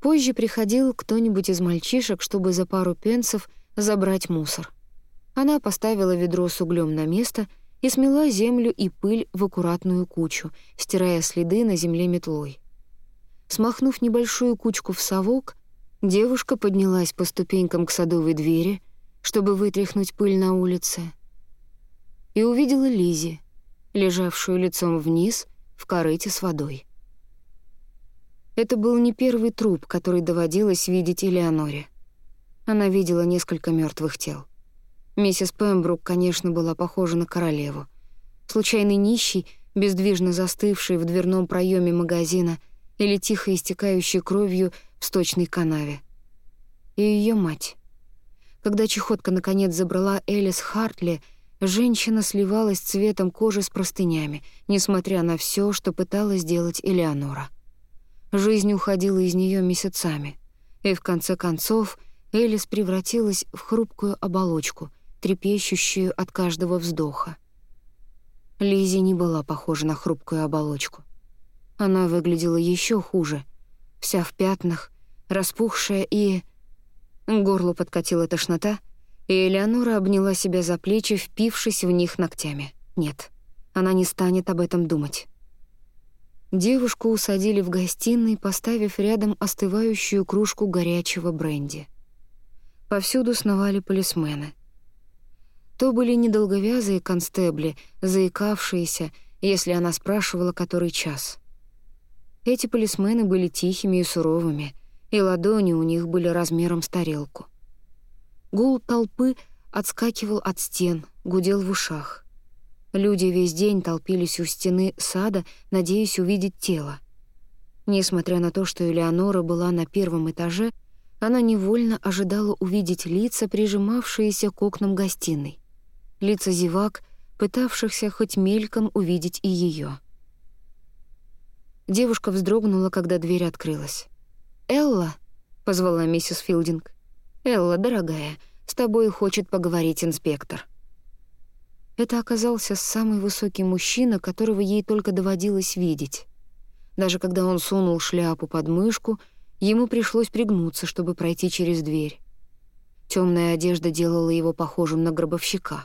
Позже приходил кто-нибудь из мальчишек, чтобы за пару пенсов забрать мусор. Она поставила ведро с углем на место и смела землю и пыль в аккуратную кучу, стирая следы на земле метлой. Смахнув небольшую кучку в совок, девушка поднялась по ступенькам к садовой двери, чтобы вытряхнуть пыль на улице, и увидела Лизи, лежавшую лицом вниз в корыте с водой. Это был не первый труп, который доводилось видеть Элеоноре. Она видела несколько мертвых тел. Миссис Пембрук, конечно, была похожа на королеву. Случайный нищий, бездвижно застывший в дверном проеме магазина или тихо истекающий кровью в сточной канаве. И ее мать. Когда чехотка наконец забрала Элис Хартли — Женщина сливалась цветом кожи с простынями, несмотря на все, что пыталась сделать Элеонора. Жизнь уходила из нее месяцами, и в конце концов Элис превратилась в хрупкую оболочку, трепещущую от каждого вздоха. Лизи не была похожа на хрупкую оболочку. Она выглядела еще хуже, вся в пятнах, распухшая и... Горло подкатила тошнота — и Элеонора обняла себя за плечи, впившись в них ногтями. Нет, она не станет об этом думать. Девушку усадили в гостиной, поставив рядом остывающую кружку горячего бренди. Повсюду сновали полисмены. То были недолговязые констебли, заикавшиеся, если она спрашивала, который час. Эти полисмены были тихими и суровыми, и ладони у них были размером с тарелку. Гул толпы отскакивал от стен, гудел в ушах. Люди весь день толпились у стены сада, надеясь увидеть тело. Несмотря на то, что Элеонора была на первом этаже, она невольно ожидала увидеть лица, прижимавшиеся к окнам гостиной. Лица зевак, пытавшихся хоть мельком увидеть и ее. Девушка вздрогнула, когда дверь открылась. «Элла!» — позвала миссис Филдинг. «Элла, дорогая, с тобой хочет поговорить инспектор». Это оказался самый высокий мужчина, которого ей только доводилось видеть. Даже когда он сунул шляпу под мышку, ему пришлось пригнуться, чтобы пройти через дверь. Темная одежда делала его похожим на гробовщика.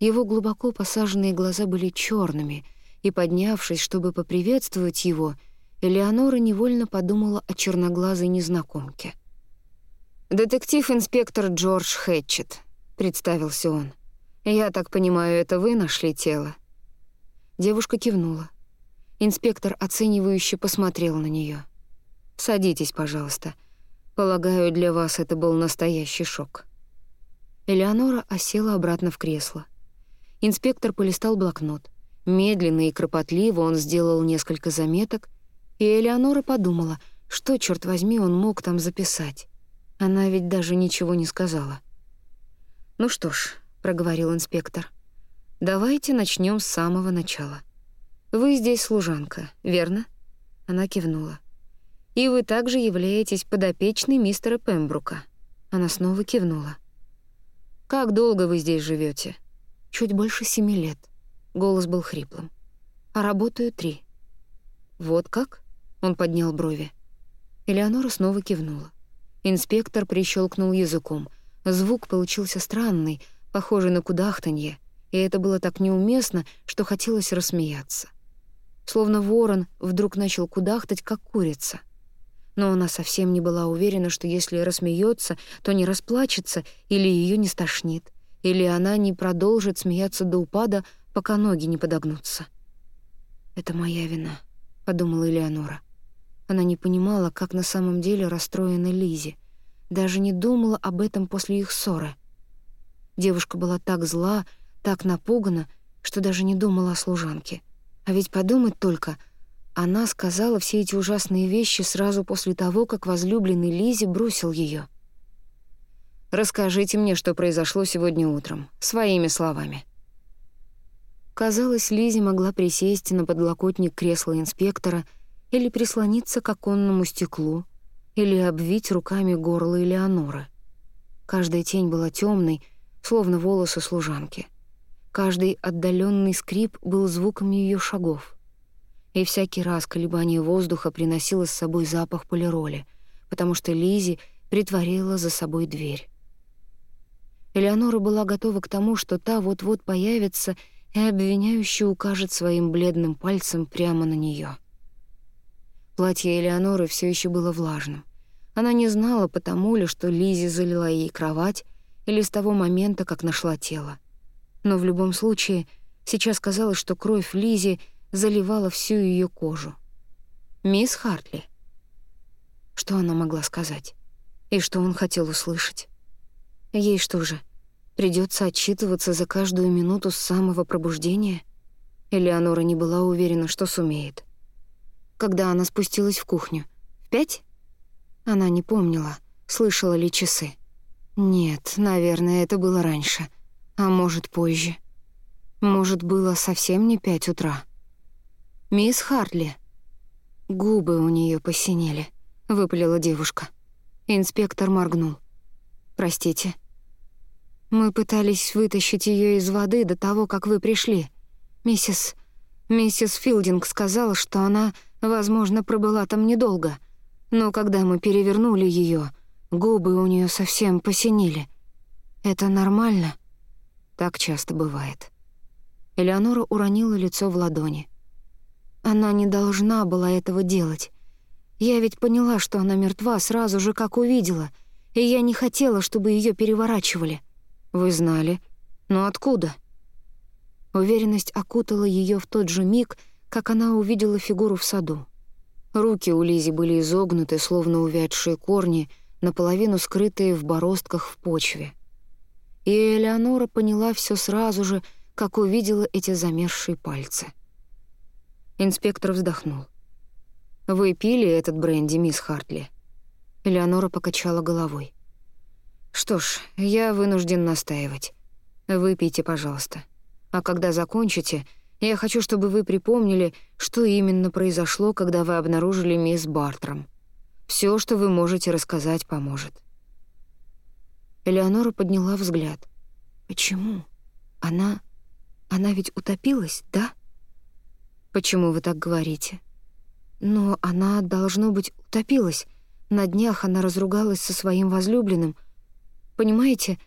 Его глубоко посаженные глаза были черными, и, поднявшись, чтобы поприветствовать его, Элеонора невольно подумала о черноглазой незнакомке — «Детектив-инспектор Джордж Хэтчет», — представился он. «Я так понимаю, это вы нашли тело?» Девушка кивнула. Инспектор оценивающе посмотрел на нее. «Садитесь, пожалуйста. Полагаю, для вас это был настоящий шок». Элеонора осела обратно в кресло. Инспектор полистал блокнот. Медленно и кропотливо он сделал несколько заметок, и Элеонора подумала, что, черт возьми, он мог там записать. Она ведь даже ничего не сказала. «Ну что ж», — проговорил инспектор, — «давайте начнем с самого начала. Вы здесь служанка, верно?» Она кивнула. «И вы также являетесь подопечной мистера Пембрука». Она снова кивнула. «Как долго вы здесь живете? «Чуть больше семи лет». Голос был хриплым. «А работаю три». «Вот как?» — он поднял брови. Элеонора снова кивнула. Инспектор прищелкнул языком. Звук получился странный, похожий на кудахтанье, и это было так неуместно, что хотелось рассмеяться. Словно ворон вдруг начал кудахтать, как курица. но она совсем не была уверена, что если рассмеется, то не расплачется или ее не стошнит, или она не продолжит смеяться до упада, пока ноги не подогнутся. «Это моя вина», — подумала Элеонора. Она не понимала, как на самом деле расстроена Лизи, даже не думала об этом после их ссоры. Девушка была так зла, так напугана, что даже не думала о служанке. А ведь подумать только — она сказала все эти ужасные вещи сразу после того, как возлюбленный Лизи бросил ее. «Расскажите мне, что произошло сегодня утром, своими словами». Казалось, Лизи могла присесть на подлокотник кресла инспектора или прислониться к оконному стеклу, или обвить руками горло Элеоноры. Каждая тень была темной, словно волосы служанки. Каждый отдаленный скрип был звуком ее шагов и всякий раз колебание воздуха приносило с собой запах полироли, потому что Лизи притворила за собой дверь. Элеонора была готова к тому, что та вот-вот появится и обвиняющий укажет своим бледным пальцем прямо на нее. Платье Элеоноры все еще было влажным. Она не знала, потому ли, что Лизи залила ей кровать, или с того момента, как нашла тело. Но в любом случае, сейчас казалось, что кровь Лизи заливала всю ее кожу. «Мисс Хартли». Что она могла сказать? И что он хотел услышать? Ей что же, придется отчитываться за каждую минуту с самого пробуждения? Элеонора не была уверена, что сумеет. Когда она спустилась в кухню? В пять? Она не помнила, слышала ли часы. Нет, наверное, это было раньше. А может, позже. Может, было совсем не пять утра. «Мисс Хартли». Губы у нее посинели, выпалила девушка. Инспектор моргнул. «Простите». «Мы пытались вытащить ее из воды до того, как вы пришли. Миссис... Миссис Филдинг сказала, что она, возможно, пробыла там недолго. Но когда мы перевернули ее, губы у нее совсем посинели. Это нормально?» Так часто бывает. Элеонора уронила лицо в ладони. Она не должна была этого делать. Я ведь поняла, что она мертва сразу же, как увидела, и я не хотела, чтобы ее переворачивали. Вы знали. Но откуда? Уверенность окутала ее в тот же миг, как она увидела фигуру в саду. Руки у Лизи были изогнуты, словно увядшие корни, наполовину скрытые в бороздках в почве. И Элеонора поняла все сразу же, как увидела эти замерзшие пальцы. Инспектор вздохнул. «Вы пили этот бренди, мисс Хартли?» Элеонора покачала головой. «Что ж, я вынужден настаивать. Выпейте, пожалуйста. А когда закончите, я хочу, чтобы вы припомнили, что именно произошло, когда вы обнаружили мисс Бартром. Все, что вы можете рассказать, поможет». Элеонора подняла взгляд. «Почему? Она... Она ведь утопилась, да?» «Почему вы так говорите?» «Но она, должно быть, утопилась. На днях она разругалась со своим возлюбленным. Понимаете?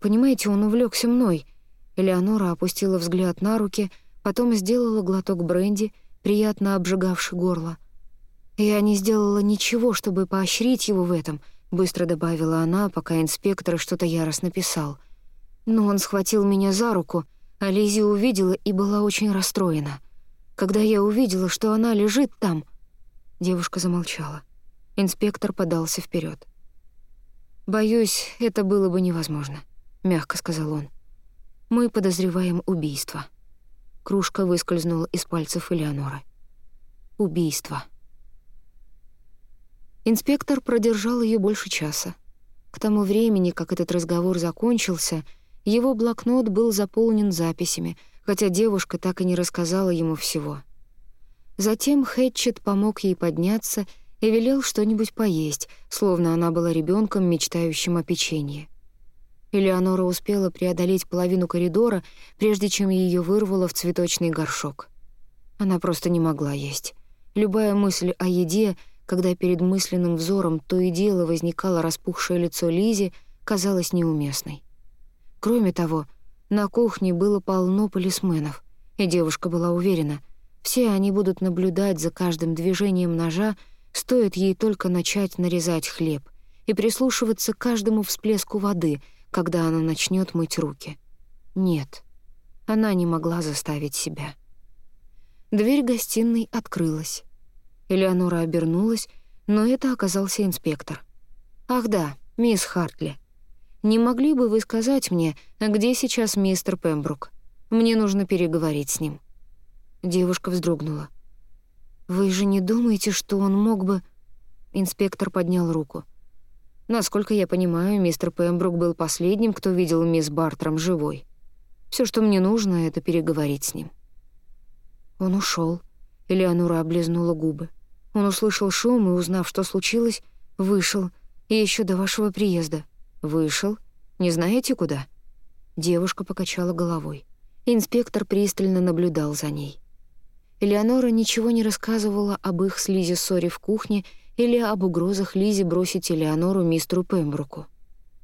Понимаете, он увлекся мной». Элеонора опустила взгляд на руки, потом сделала глоток бренди, приятно обжигавший горло. «Я не сделала ничего, чтобы поощрить его в этом», — быстро добавила она, пока инспектор что-то яростно писал. Но он схватил меня за руку, а Лизи увидела и была очень расстроена. Когда я увидела, что она лежит там...» Девушка замолчала. Инспектор подался вперед. «Боюсь, это было бы невозможно», — мягко сказал он. «Мы подозреваем убийство». Кружка выскользнула из пальцев Элеоноры. «Убийство». Инспектор продержал ее больше часа. К тому времени, как этот разговор закончился, его блокнот был заполнен записями, хотя девушка так и не рассказала ему всего. Затем Хэтчет помог ей подняться и велел что-нибудь поесть, словно она была ребенком, мечтающим о печенье. Элеонора успела преодолеть половину коридора, прежде чем ее вырвало в цветочный горшок. Она просто не могла есть. Любая мысль о еде, когда перед мысленным взором то и дело возникало распухшее лицо Лизи, казалась неуместной. Кроме того, на кухне было полно полисменов, и девушка была уверена, все они будут наблюдать за каждым движением ножа, Стоит ей только начать нарезать хлеб и прислушиваться к каждому всплеску воды, когда она начнет мыть руки. Нет, она не могла заставить себя. Дверь гостиной открылась. Элеонора обернулась, но это оказался инспектор. «Ах да, мисс Хартли. Не могли бы вы сказать мне, где сейчас мистер Пембрук? Мне нужно переговорить с ним». Девушка вздрогнула. «Вы же не думаете, что он мог бы...» Инспектор поднял руку. «Насколько я понимаю, мистер Пембрук был последним, кто видел мисс Бартром живой. Все, что мне нужно, — это переговорить с ним». Он ушел. Элеонора облизнула губы. Он услышал шум и, узнав, что случилось, вышел. И еще до вашего приезда. Вышел? Не знаете, куда? Девушка покачала головой. Инспектор пристально наблюдал за ней. Элеонора ничего не рассказывала об их с Лизи ссоре в кухне или об угрозах Лизи бросить Элеонору мистеру Пембруку.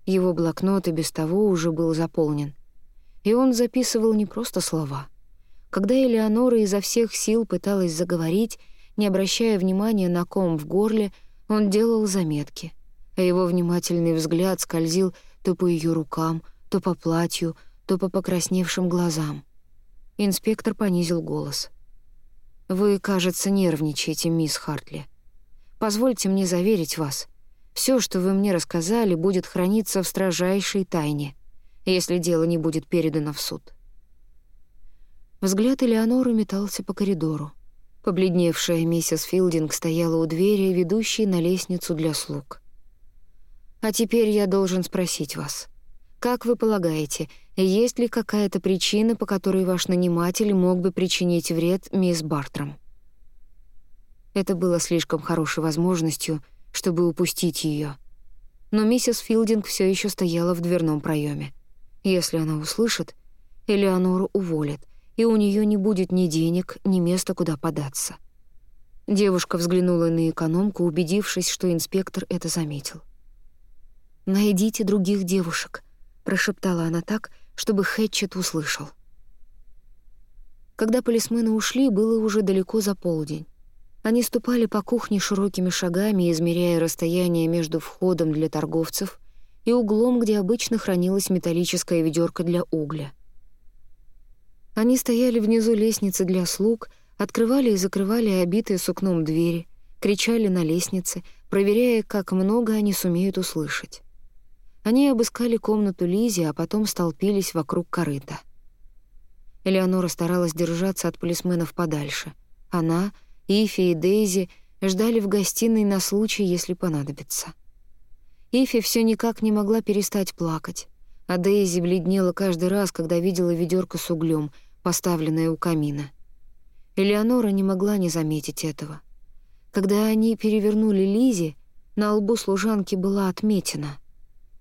Его блокнот и без того уже был заполнен. И он записывал не просто слова — когда Элеонора изо всех сил пыталась заговорить, не обращая внимания на ком в горле, он делал заметки, а его внимательный взгляд скользил то по ее рукам, то по платью, то по покрасневшим глазам. Инспектор понизил голос. «Вы, кажется, нервничаете, мисс Хартли. Позвольте мне заверить вас. Все, что вы мне рассказали, будет храниться в строжайшей тайне, если дело не будет передано в суд. Взгляд Элеоноры метался по коридору. Побледневшая миссис Филдинг стояла у двери, ведущей на лестницу для слуг. «А теперь я должен спросить вас. Как вы полагаете, есть ли какая-то причина, по которой ваш наниматель мог бы причинить вред мисс Бартрам?» Это было слишком хорошей возможностью, чтобы упустить ее. Но миссис Филдинг все еще стояла в дверном проеме. Если она услышит, Элеонору уволят — и у нее не будет ни денег, ни места, куда податься. Девушка взглянула на экономку, убедившись, что инспектор это заметил. «Найдите других девушек», — прошептала она так, чтобы Хэтчет услышал. Когда полисмены ушли, было уже далеко за полдень. Они ступали по кухне широкими шагами, измеряя расстояние между входом для торговцев и углом, где обычно хранилась металлическая ведерко для угля — они стояли внизу лестницы для слуг, открывали и закрывали обитые сукном двери, кричали на лестнице, проверяя, как много они сумеют услышать. Они обыскали комнату Лизи, а потом столпились вокруг корыта. Элеонора старалась держаться от полисменов подальше. Она, Ифи и Дейзи ждали в гостиной на случай, если понадобится. Ифи все никак не могла перестать плакать, а Дейзи бледнела каждый раз, когда видела ведерко с углем, поставленная у камина. Элеонора не могла не заметить этого. Когда они перевернули Лизи, на лбу служанки была отметина.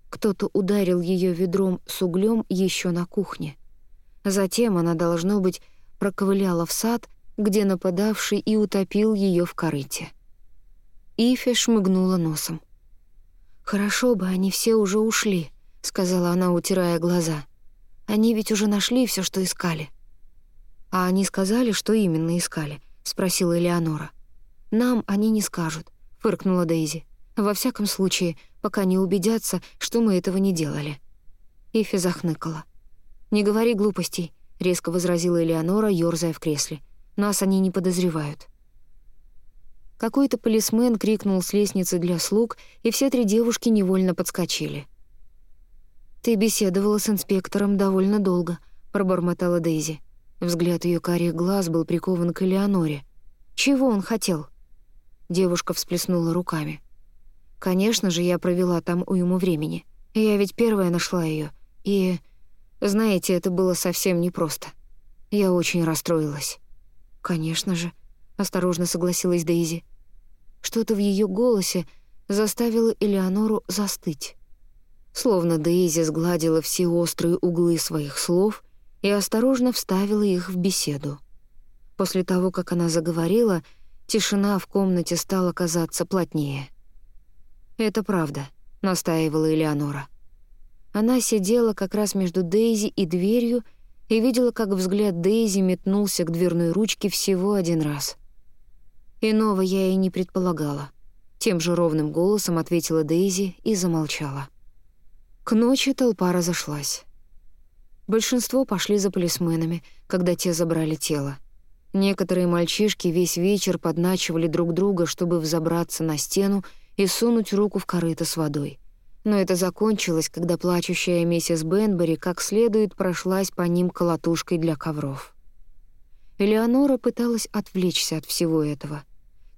Кто-то ударил ее ведром с углем еще на кухне. Затем она, должно быть, проковыляла в сад, где нападавший и утопил ее в корыте. Ифе шмыгнула носом. «Хорошо бы они все уже ушли», — сказала она, утирая глаза. «Они ведь уже нашли все, что искали». «А они сказали, что именно искали?» — спросила Элеонора. «Нам они не скажут», — фыркнула Дейзи. «Во всяком случае, пока не убедятся, что мы этого не делали». Ифи захныкала. «Не говори глупостей», — резко возразила Элеонора, ёрзая в кресле. «Нас они не подозревают». Какой-то полисмен крикнул с лестницы для слуг, и все три девушки невольно подскочили. «Ты беседовала с инспектором довольно долго», — пробормотала Дейзи. Взгляд ее карих глаз был прикован к Элеоноре. «Чего он хотел?» Девушка всплеснула руками. «Конечно же, я провела там уйму времени. Я ведь первая нашла ее, и... Знаете, это было совсем непросто. Я очень расстроилась». «Конечно же», — осторожно согласилась Дейзи. Что-то в ее голосе заставило Элеонору застыть. Словно Дейзи сгладила все острые углы своих слов и осторожно вставила их в беседу. После того, как она заговорила, тишина в комнате стала казаться плотнее. «Это правда», — настаивала Элеонора. Она сидела как раз между Дейзи и дверью и видела, как взгляд Дейзи метнулся к дверной ручке всего один раз. Иного я и не предполагала. Тем же ровным голосом ответила Дейзи и замолчала. К ночи толпа разошлась. Большинство пошли за полисменами, когда те забрали тело. Некоторые мальчишки весь вечер подначивали друг друга, чтобы взобраться на стену и сунуть руку в корыто с водой. Но это закончилось, когда плачущая миссис Бенбери как следует прошлась по ним колотушкой для ковров. Элеонора пыталась отвлечься от всего этого.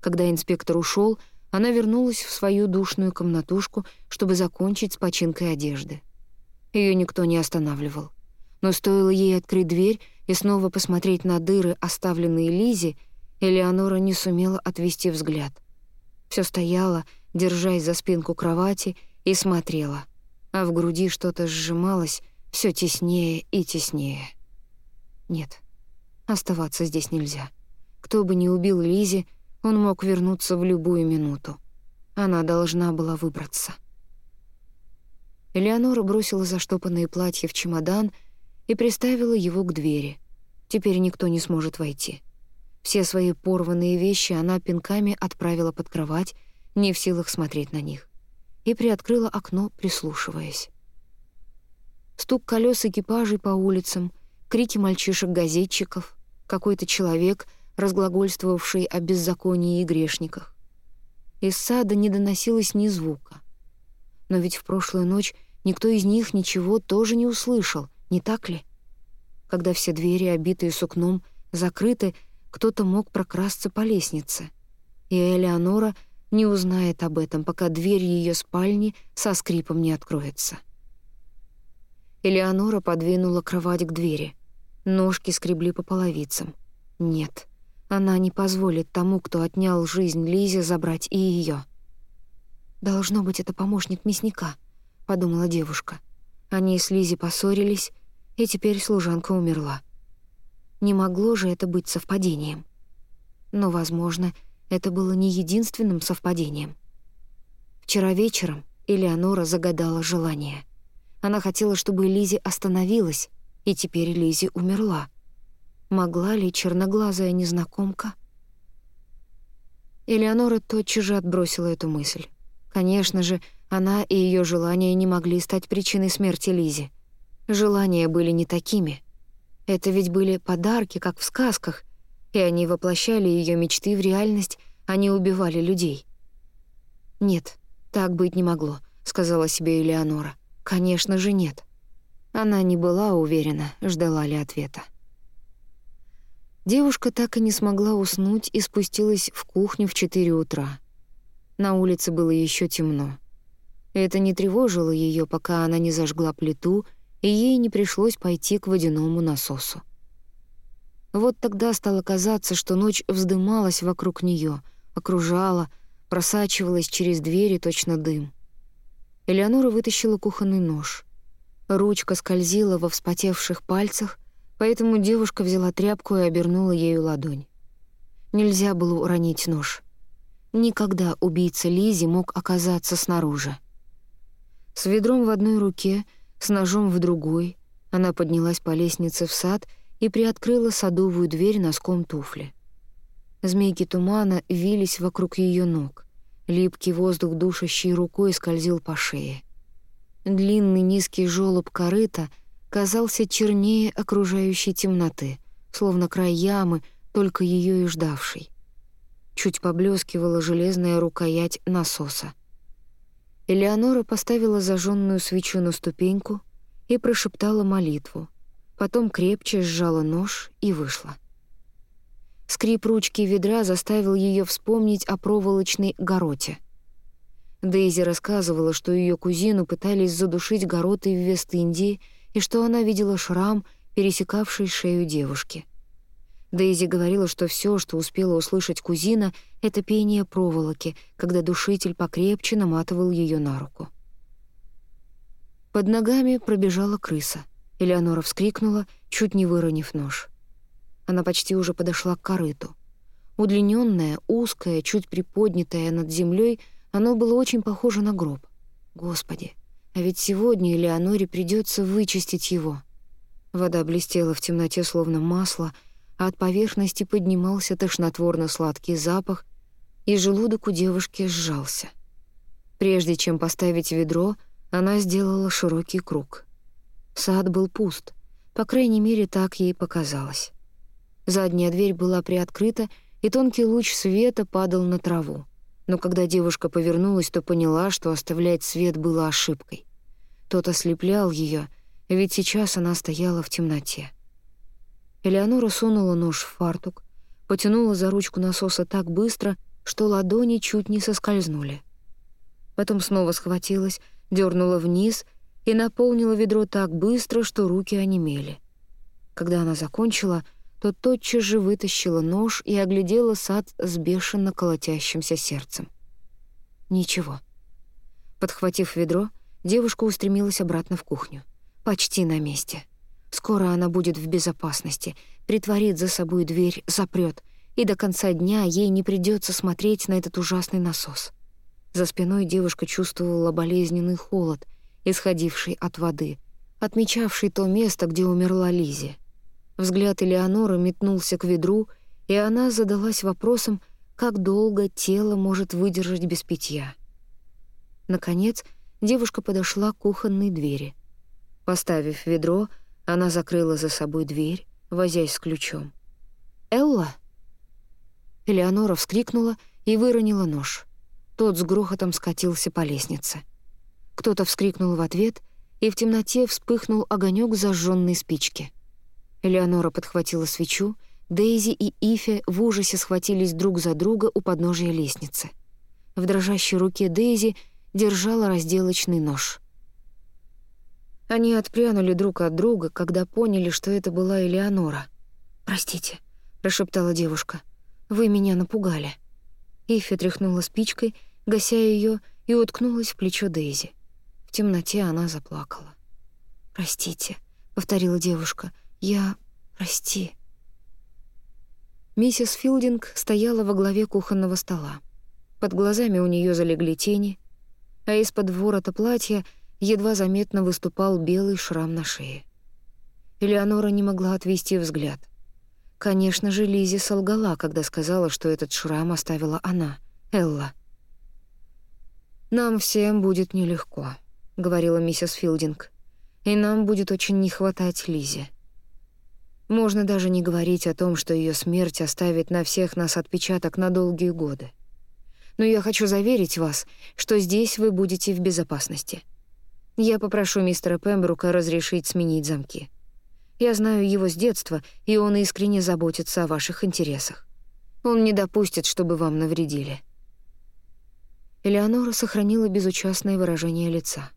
Когда инспектор ушел, она вернулась в свою душную комнатушку, чтобы закончить с починкой одежды. Ее никто не останавливал. Но стоило ей открыть дверь и снова посмотреть на дыры, оставленные Лизе, Элеонора не сумела отвести взгляд. Все стояла, держась за спинку кровати, и смотрела, а в груди что-то сжималось все теснее и теснее. Нет, оставаться здесь нельзя. Кто бы ни убил Лизи, он мог вернуться в любую минуту. Она должна была выбраться. Элеонора бросила заштопанные платья в чемодан — и приставила его к двери. Теперь никто не сможет войти. Все свои порванные вещи она пинками отправила под кровать, не в силах смотреть на них, и приоткрыла окно, прислушиваясь. Стук колес экипажей по улицам, крики мальчишек-газетчиков, какой-то человек, разглагольствовавший о беззаконии и грешниках. Из сада не доносилось ни звука. Но ведь в прошлую ночь никто из них ничего тоже не услышал, не так ли? Когда все двери, обитые сукном, закрыты, кто-то мог прокрасться по лестнице. И Элеонора не узнает об этом, пока дверь ее спальни со скрипом не откроется. Элеонора подвинула кровать к двери. Ножки скребли по половицам. Нет, она не позволит тому, кто отнял жизнь Лизе, забрать и ее. «Должно быть, это помощник мясника», — подумала девушка. Они с Лизи поссорились, и теперь служанка умерла. Не могло же это быть совпадением. Но, возможно, это было не единственным совпадением. Вчера вечером Элеонора загадала желание. Она хотела, чтобы Лизи остановилась, и теперь Лизи умерла. Могла ли черноглазая незнакомка? Элеонора тотчас же отбросила эту мысль. Конечно же, она и ее желания не могли стать причиной смерти Лизи. Желания были не такими. Это ведь были подарки, как в сказках, и они воплощали ее мечты в реальность, они убивали людей. «Нет, так быть не могло», — сказала себе Элеонора. «Конечно же нет». Она не была уверена, ждала ли ответа. Девушка так и не смогла уснуть и спустилась в кухню в 4 утра. На улице было еще темно. Это не тревожило ее, пока она не зажгла плиту, и ей не пришлось пойти к водяному насосу. Вот тогда стало казаться, что ночь вздымалась вокруг нее, окружала, просачивалась через двери точно дым. Элеонора вытащила кухонный нож. Ручка скользила во вспотевших пальцах, поэтому девушка взяла тряпку и обернула ею ладонь. Нельзя было уронить нож. Никогда убийца Лизи мог оказаться снаружи. С ведром в одной руке, с ножом в другой, она поднялась по лестнице в сад и приоткрыла садовую дверь носком туфли. Змейки тумана вились вокруг ее ног. Липкий воздух, душащий рукой, скользил по шее. Длинный низкий жёлоб корыта казался чернее окружающей темноты, словно край ямы, только ее и ждавший. Чуть поблескивала железная рукоять насоса. Элеонора поставила зажженную свечу на ступеньку и прошептала молитву. Потом крепче сжала нож и вышла. Скрип ручки ведра заставил ее вспомнить о проволочной гороте. Дейзи рассказывала, что ее кузину пытались задушить горотой в Вест-Индии и что она видела шрам, пересекавший шею девушки — Дейзи говорила, что все, что успела услышать кузина, — это пение проволоки, когда душитель покрепче наматывал ее на руку. Под ногами пробежала крыса. Элеонора вскрикнула, чуть не выронив нож. Она почти уже подошла к корыту. Удлиненное, узкое, чуть приподнятое над землей, оно было очень похоже на гроб. Господи, а ведь сегодня Элеоноре придется вычистить его. Вода блестела в темноте, словно масло — а от поверхности поднимался тошнотворно-сладкий запах, и желудок у девушки сжался. Прежде чем поставить ведро, она сделала широкий круг. Сад был пуст, по крайней мере, так ей показалось. Задняя дверь была приоткрыта, и тонкий луч света падал на траву. Но когда девушка повернулась, то поняла, что оставлять свет было ошибкой. Тот ослеплял ее, ведь сейчас она стояла в темноте. Элеонора сунула нож в фартук, потянула за ручку насоса так быстро, что ладони чуть не соскользнули. Потом снова схватилась, дернула вниз и наполнила ведро так быстро, что руки онемели. Когда она закончила, то тотчас же вытащила нож и оглядела сад с бешено колотящимся сердцем. Ничего. Подхватив ведро, девушка устремилась обратно в кухню. Почти на месте. Скоро она будет в безопасности, притворит за собой дверь, запрет, и до конца дня ей не придется смотреть на этот ужасный насос. За спиной девушка чувствовала болезненный холод, исходивший от воды, отмечавший то место, где умерла Лизи. Взгляд Элеоноры метнулся к ведру, и она задалась вопросом, как долго тело может выдержать без питья. Наконец, девушка подошла к кухонной двери. Поставив ведро, она закрыла за собой дверь, возясь с ключом. «Элла?» Элеонора вскрикнула и выронила нож. Тот с грохотом скатился по лестнице. Кто-то вскрикнул в ответ, и в темноте вспыхнул огонек зажженной спички. Элеонора подхватила свечу, Дейзи и Ифе в ужасе схватились друг за друга у подножия лестницы. В дрожащей руке Дейзи держала разделочный нож. Они отпрянули друг от друга, когда поняли, что это была Элеонора. «Простите», — прошептала девушка, — «вы меня напугали». Ифи тряхнула спичкой, гася ее, и уткнулась в плечо Дейзи. В темноте она заплакала. «Простите», — повторила девушка, — «я... прости». Миссис Филдинг стояла во главе кухонного стола. Под глазами у нее залегли тени, а из-под ворота платья едва заметно выступал белый шрам на шее. Элеонора не могла отвести взгляд — Конечно же, Лизи солгала, когда сказала, что этот шрам оставила она, Элла. «Нам всем будет нелегко», — говорила миссис Филдинг. «И нам будет очень не хватать Лизи. Можно даже не говорить о том, что ее смерть оставит на всех нас отпечаток на долгие годы. Но я хочу заверить вас, что здесь вы будете в безопасности. Я попрошу мистера Пембрука разрешить сменить замки. Я знаю его с детства, и он искренне заботится о ваших интересах. Он не допустит, чтобы вам навредили». Элеонора сохранила безучастное выражение лица.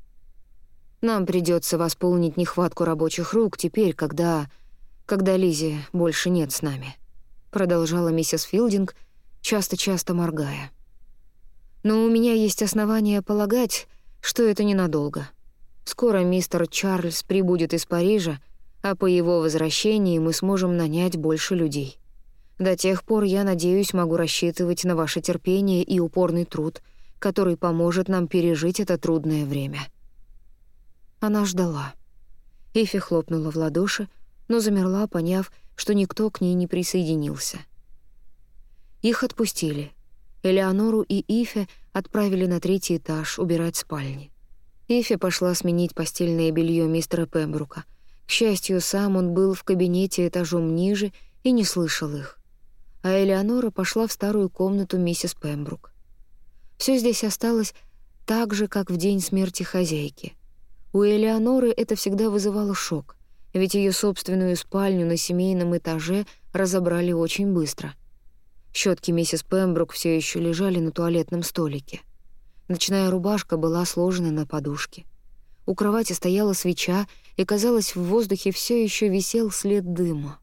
«Нам придется восполнить нехватку рабочих рук теперь, когда... когда Лизи больше нет с нами», — продолжала миссис Филдинг, часто-часто моргая. «Но у меня есть основания полагать, что это ненадолго. Скоро мистер Чарльз прибудет из Парижа, а по его возвращении мы сможем нанять больше людей. До тех пор, я надеюсь, могу рассчитывать на ваше терпение и упорный труд, который поможет нам пережить это трудное время». Она ждала. Эфи хлопнула в ладоши, но замерла, поняв, что никто к ней не присоединился. Их отпустили. Элеонору и Ифе отправили на третий этаж убирать спальни. Ифе пошла сменить постельное белье мистера Пембрука — к счастью, сам он был в кабинете этажом ниже и не слышал их. А Элеонора пошла в старую комнату миссис Пембрук. Все здесь осталось так же, как в день смерти хозяйки. У Элеоноры это всегда вызывало шок, ведь ее собственную спальню на семейном этаже разобрали очень быстро. Щетки миссис Пембрук все еще лежали на туалетном столике. Ночная рубашка была сложена на подушке. У кровати стояла свеча, и, казалось, в воздухе все еще висел след дыма.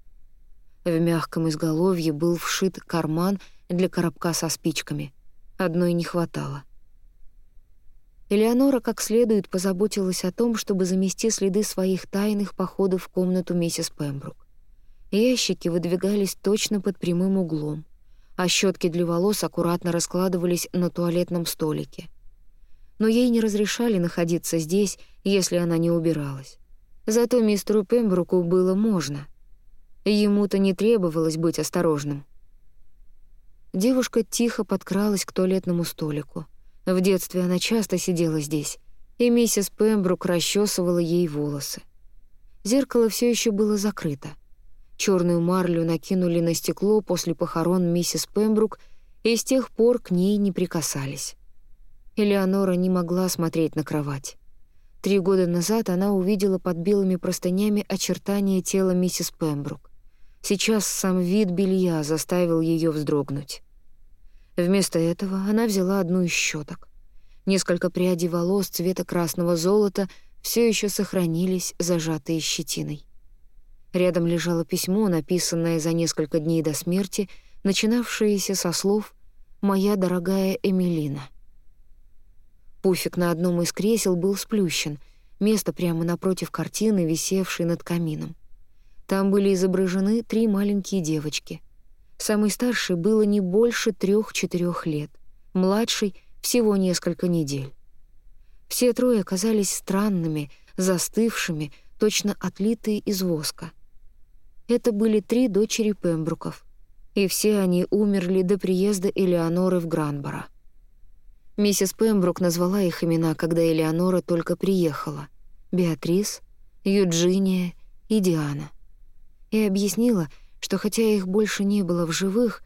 В мягком изголовье был вшит карман для коробка со спичками. Одной не хватало. Элеонора как следует позаботилась о том, чтобы замести следы своих тайных походов в комнату миссис Пембрук. Ящики выдвигались точно под прямым углом, а щетки для волос аккуратно раскладывались на туалетном столике. Но ей не разрешали находиться здесь, если она не убиралась. Зато мистеру Пембруку было можно. Ему-то не требовалось быть осторожным. Девушка тихо подкралась к туалетному столику. В детстве она часто сидела здесь, и миссис Пембрук расчесывала ей волосы. Зеркало все еще было закрыто. Черную марлю накинули на стекло после похорон миссис Пембрук, и с тех пор к ней не прикасались. Элеонора не могла смотреть на кровать. Три года назад она увидела под белыми простынями очертания тела миссис Пембрук. Сейчас сам вид белья заставил ее вздрогнуть. Вместо этого она взяла одну из щеток. Несколько прядей волос цвета красного золота все еще сохранились, зажатые щетиной. Рядом лежало письмо, написанное за несколько дней до смерти, начинавшееся со слов «Моя дорогая Эмилина». Пуфик на одном из кресел был сплющен, место прямо напротив картины, висевшей над камином. Там были изображены три маленькие девочки. Самой старшей было не больше трех-четырех лет, младшей — всего несколько недель. Все трое оказались странными, застывшими, точно отлитые из воска. Это были три дочери Пембруков, и все они умерли до приезда Элеоноры в Гранборо. Миссис Пембрук назвала их имена, когда Элеонора только приехала. Беатрис, Юджиния и Диана. И объяснила, что хотя их больше не было в живых,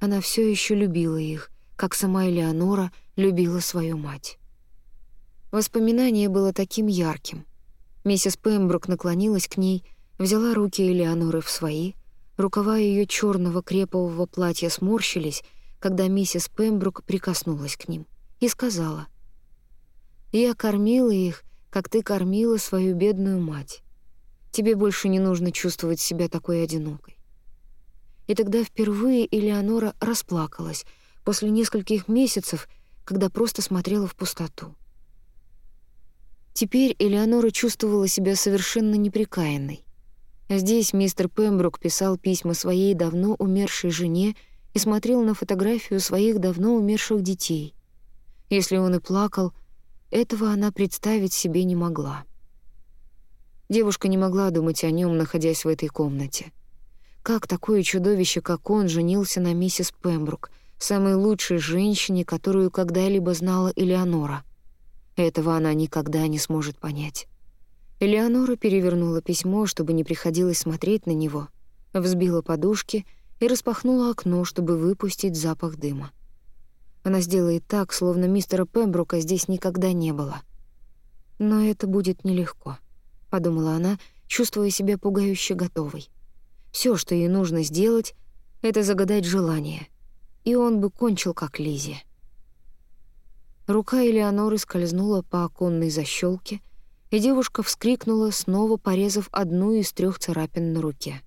она все еще любила их, как сама Элеонора любила свою мать. Воспоминание было таким ярким. Миссис Пембрук наклонилась к ней, взяла руки Элеоноры в свои, рукава ее черного крепового платья сморщились, когда миссис Пембрук прикоснулась к ним и сказала, «Я кормила их, как ты кормила свою бедную мать. Тебе больше не нужно чувствовать себя такой одинокой». И тогда впервые Элеонора расплакалась после нескольких месяцев, когда просто смотрела в пустоту. Теперь Элеонора чувствовала себя совершенно неприкаянной. Здесь мистер Пембрук писал письма своей давно умершей жене и смотрел на фотографию своих давно умерших детей — если он и плакал, этого она представить себе не могла. Девушка не могла думать о нем, находясь в этой комнате. Как такое чудовище, как он, женился на миссис Пембрук, самой лучшей женщине, которую когда-либо знала Элеонора? Этого она никогда не сможет понять. Элеонора перевернула письмо, чтобы не приходилось смотреть на него, взбила подушки и распахнула окно, чтобы выпустить запах дыма. Она сделает так, словно мистера Пембрука здесь никогда не было. Но это будет нелегко, подумала она, чувствуя себя пугающе готовой. Все, что ей нужно сделать, это загадать желание, и он бы кончил как Лизи. Рука Элеоноры скользнула по оконной защелке, и девушка вскрикнула, снова порезав одну из трех царапин на руке.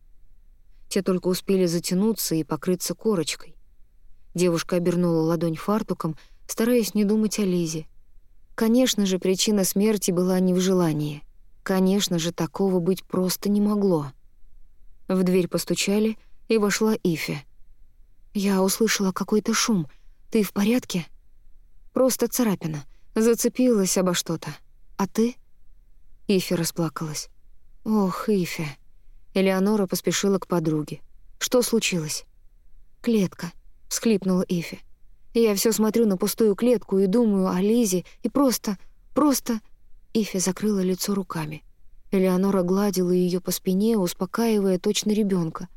Те только успели затянуться и покрыться корочкой. Девушка обернула ладонь фартуком, стараясь не думать о Лизе. Конечно же, причина смерти была не в желании. Конечно же, такого быть просто не могло. В дверь постучали, и вошла Ифи. «Я услышала какой-то шум. Ты в порядке?» «Просто царапина. Зацепилась обо что-то. А ты?» Ифи расплакалась. «Ох, Ифи». Элеонора поспешила к подруге. «Что случилось?» «Клетка. — всхлипнула Ифи. «Я все смотрю на пустую клетку и думаю о Лизе, и просто, просто...» Ифи закрыла лицо руками. Элеонора гладила ее по спине, успокаивая точно ребенка.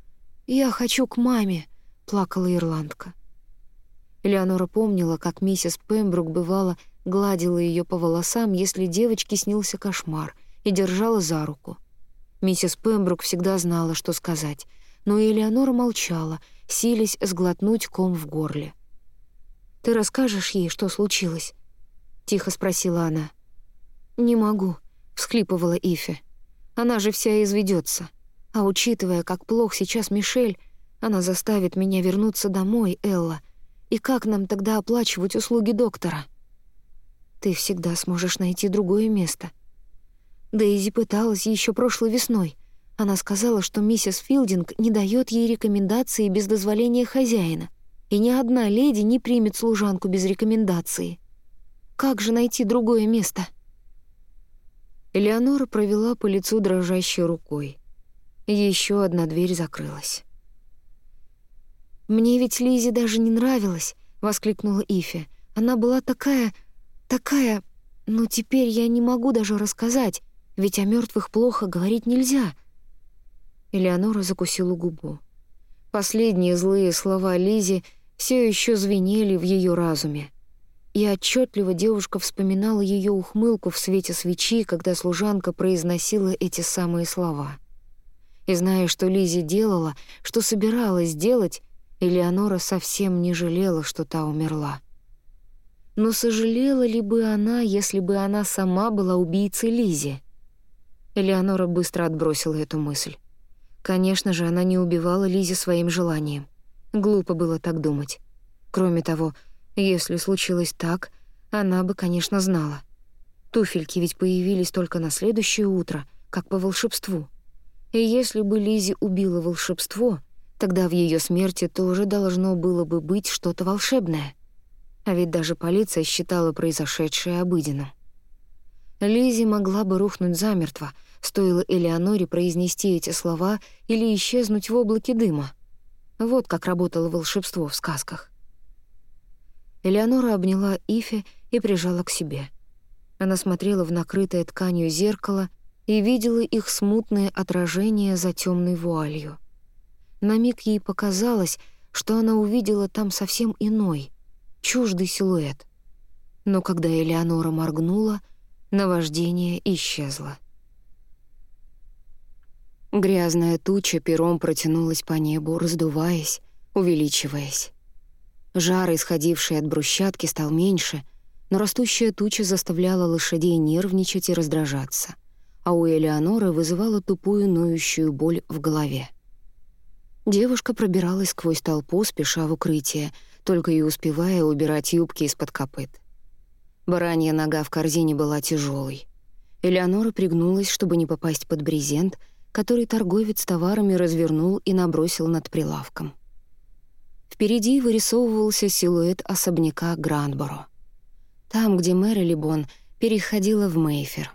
«Я хочу к маме», — плакала ирландка. Элеонора помнила, как миссис Пембрук бывало гладила ее по волосам, если девочке снился кошмар, и держала за руку. Миссис Пембрук всегда знала, что сказать, но Элеонора молчала — сились сглотнуть ком в горле. «Ты расскажешь ей, что случилось?» — тихо спросила она. «Не могу», — всхлипывала Ифи. «Она же вся изведется. А учитывая, как плохо сейчас Мишель, она заставит меня вернуться домой, Элла. И как нам тогда оплачивать услуги доктора?» «Ты всегда сможешь найти другое место». Дейзи пыталась еще прошлой весной — она сказала, что миссис Филдинг не дает ей рекомендации без дозволения хозяина, и ни одна леди не примет служанку без рекомендации. Как же найти другое место? Элеонора провела по лицу дрожащей рукой. Еще одна дверь закрылась. «Мне ведь Лизе даже не нравилась», — воскликнула Ифи. «Она была такая... такая... Ну, теперь я не могу даже рассказать, ведь о мертвых плохо говорить нельзя». Элеонора закусила губу. Последние злые слова Лизи все еще звенели в ее разуме. И отчетливо девушка вспоминала ее ухмылку в свете свечи, когда служанка произносила эти самые слова. И зная, что Лизи делала, что собиралась делать, Элеонора совсем не жалела, что та умерла. Но сожалела ли бы она, если бы она сама была убийцей Лизи? Элеонора быстро отбросила эту мысль. Конечно же, она не убивала Лизи своим желанием. Глупо было так думать. Кроме того, если случилось так, она бы, конечно, знала. Туфельки ведь появились только на следующее утро, как по волшебству. И если бы Лизи убила волшебство, тогда в ее смерти тоже должно было бы быть что-то волшебное. А ведь даже полиция считала произошедшее обыденным. Лизи могла бы рухнуть замертво, стоило Элеоноре произнести эти слова или исчезнуть в облаке дыма. Вот как работало волшебство в сказках. Элеонора обняла Ифи и прижала к себе. Она смотрела в накрытое тканью зеркало и видела их смутное отражение за темной вуалью. На миг ей показалось, что она увидела там совсем иной, чуждый силуэт. Но когда Элеонора моргнула, наваждение исчезло. Грязная туча пером протянулась по небу, раздуваясь, увеличиваясь. Жар, исходивший от брусчатки, стал меньше, но растущая туча заставляла лошадей нервничать и раздражаться, а у Элеоноры вызывала тупую ноющую боль в голове. Девушка пробиралась сквозь толпу, спеша в укрытие, только и успевая убирать юбки из-под копыт. Баранья нога в корзине была тяжелой. Элеонора пригнулась, чтобы не попасть под брезент, который торговец товарами развернул и набросил над прилавком. Впереди вырисовывался силуэт особняка Грандборо. Там, где Мэри Либон переходила в Мейфер.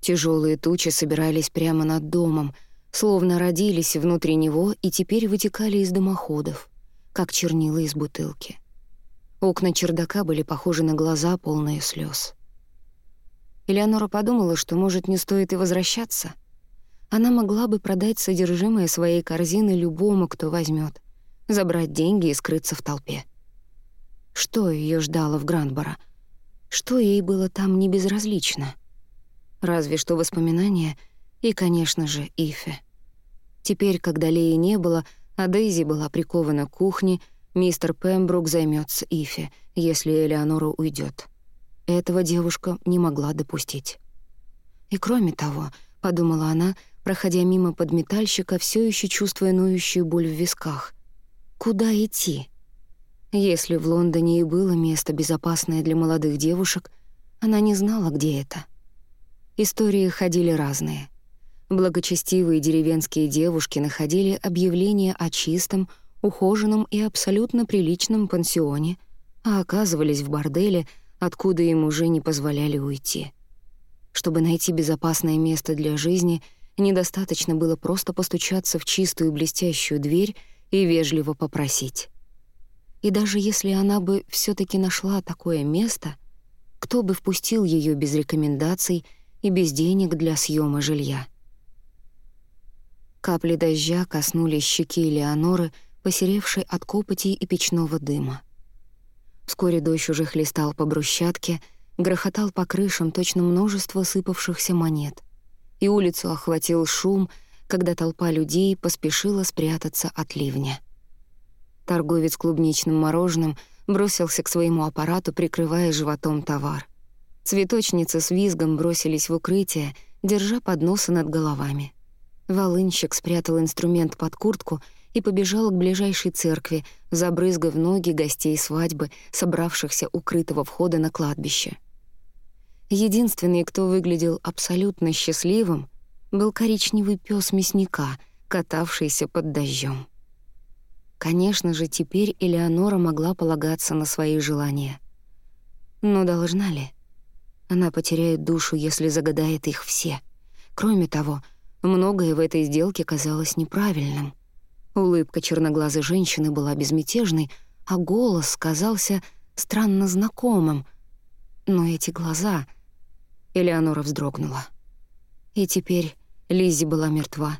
Тяжелые тучи собирались прямо над домом, словно родились внутри него и теперь вытекали из дымоходов, как чернила из бутылки. Окна чердака были похожи на глаза, полные слез. Элеонора подумала, что, может, не стоит и возвращаться. Она могла бы продать содержимое своей корзины любому, кто возьмет забрать деньги и скрыться в толпе. Что ее ждало в Гранборо? Что ей было там не безразлично? Разве что воспоминания и, конечно же, Ифе. Теперь, когда Леи не было, а Дейзи была прикована к кухне, мистер Пембрук займется Ифе, если Элеонора уйдет. Этого девушка не могла допустить. И кроме того, подумала она, проходя мимо подметальщика, все еще чувствуя ноющую боль в висках — Куда идти? Если в Лондоне и было место, безопасное для молодых девушек, она не знала, где это. Истории ходили разные. Благочестивые деревенские девушки находили объявления о чистом, ухоженном и абсолютно приличном пансионе, а оказывались в борделе, откуда им уже не позволяли уйти. Чтобы найти безопасное место для жизни, недостаточно было просто постучаться в чистую блестящую дверь и вежливо попросить. И даже если она бы все таки нашла такое место, кто бы впустил ее без рекомендаций и без денег для съема жилья? Капли дождя коснулись щеки Леоноры, посеревшей от копоти и печного дыма. Вскоре дождь уже хлестал по брусчатке, грохотал по крышам точно множество сыпавшихся монет, и улицу охватил шум — когда толпа людей поспешила спрятаться от ливня. Торговец клубничным мороженым бросился к своему аппарату, прикрывая животом товар. Цветочницы с визгом бросились в укрытие, держа подносы над головами. Волынщик спрятал инструмент под куртку и побежал к ближайшей церкви, забрызгав ноги гостей свадьбы, собравшихся у крытого входа на кладбище. Единственный, кто выглядел абсолютно счастливым, был коричневый пес мясника, катавшийся под дождем. Конечно же, теперь Элеонора могла полагаться на свои желания. Но должна ли? Она потеряет душу, если загадает их все. Кроме того, многое в этой сделке казалось неправильным. Улыбка черноглазой женщины была безмятежной, а голос казался странно знакомым. Но эти глаза... Элеонора вздрогнула. И теперь Лизи была мертва.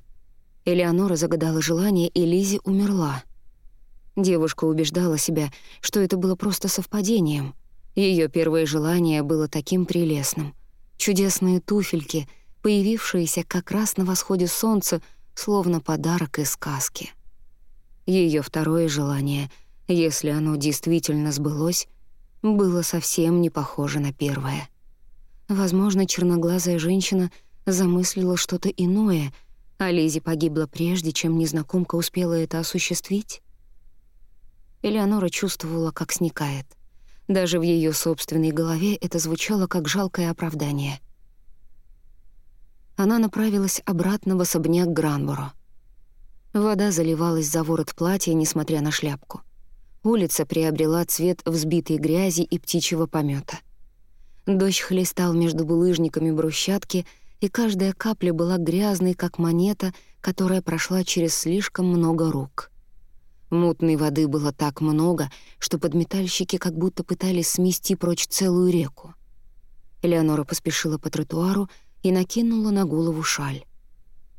Элеонора загадала желание, и Лизи умерла. Девушка убеждала себя, что это было просто совпадением. Ее первое желание было таким прелестным. Чудесные туфельки, появившиеся как раз на восходе солнца, словно подарок из сказки. Ее второе желание, если оно действительно сбылось, было совсем не похоже на первое. Возможно, черноглазая женщина замыслила что-то иное, а Лизи погибла прежде, чем незнакомка успела это осуществить? Элеонора чувствовала, как сникает. Даже в ее собственной голове это звучало как жалкое оправдание. Она направилась обратно в особняк Гранборо. Вода заливалась за ворот платья, несмотря на шляпку. Улица приобрела цвет взбитой грязи и птичьего помета. Дождь хлестал между булыжниками брусчатки, и каждая капля была грязной, как монета, которая прошла через слишком много рук. Мутной воды было так много, что подметальщики как будто пытались смести прочь целую реку. Элеонора поспешила по тротуару и накинула на голову шаль.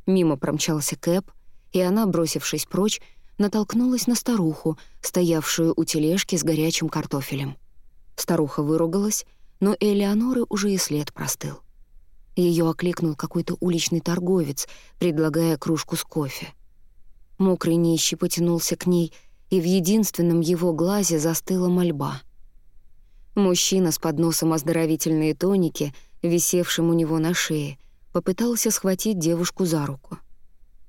Мимо промчался Кэп, и она, бросившись прочь, натолкнулась на старуху, стоявшую у тележки с горячим картофелем. Старуха выругалась, но Элеоноры уже и след простыл. Ее окликнул какой-то уличный торговец, предлагая кружку с кофе. Мокрый нищий потянулся к ней, и в единственном его глазе застыла мольба. Мужчина с подносом оздоровительные тоники, висевшим у него на шее, попытался схватить девушку за руку.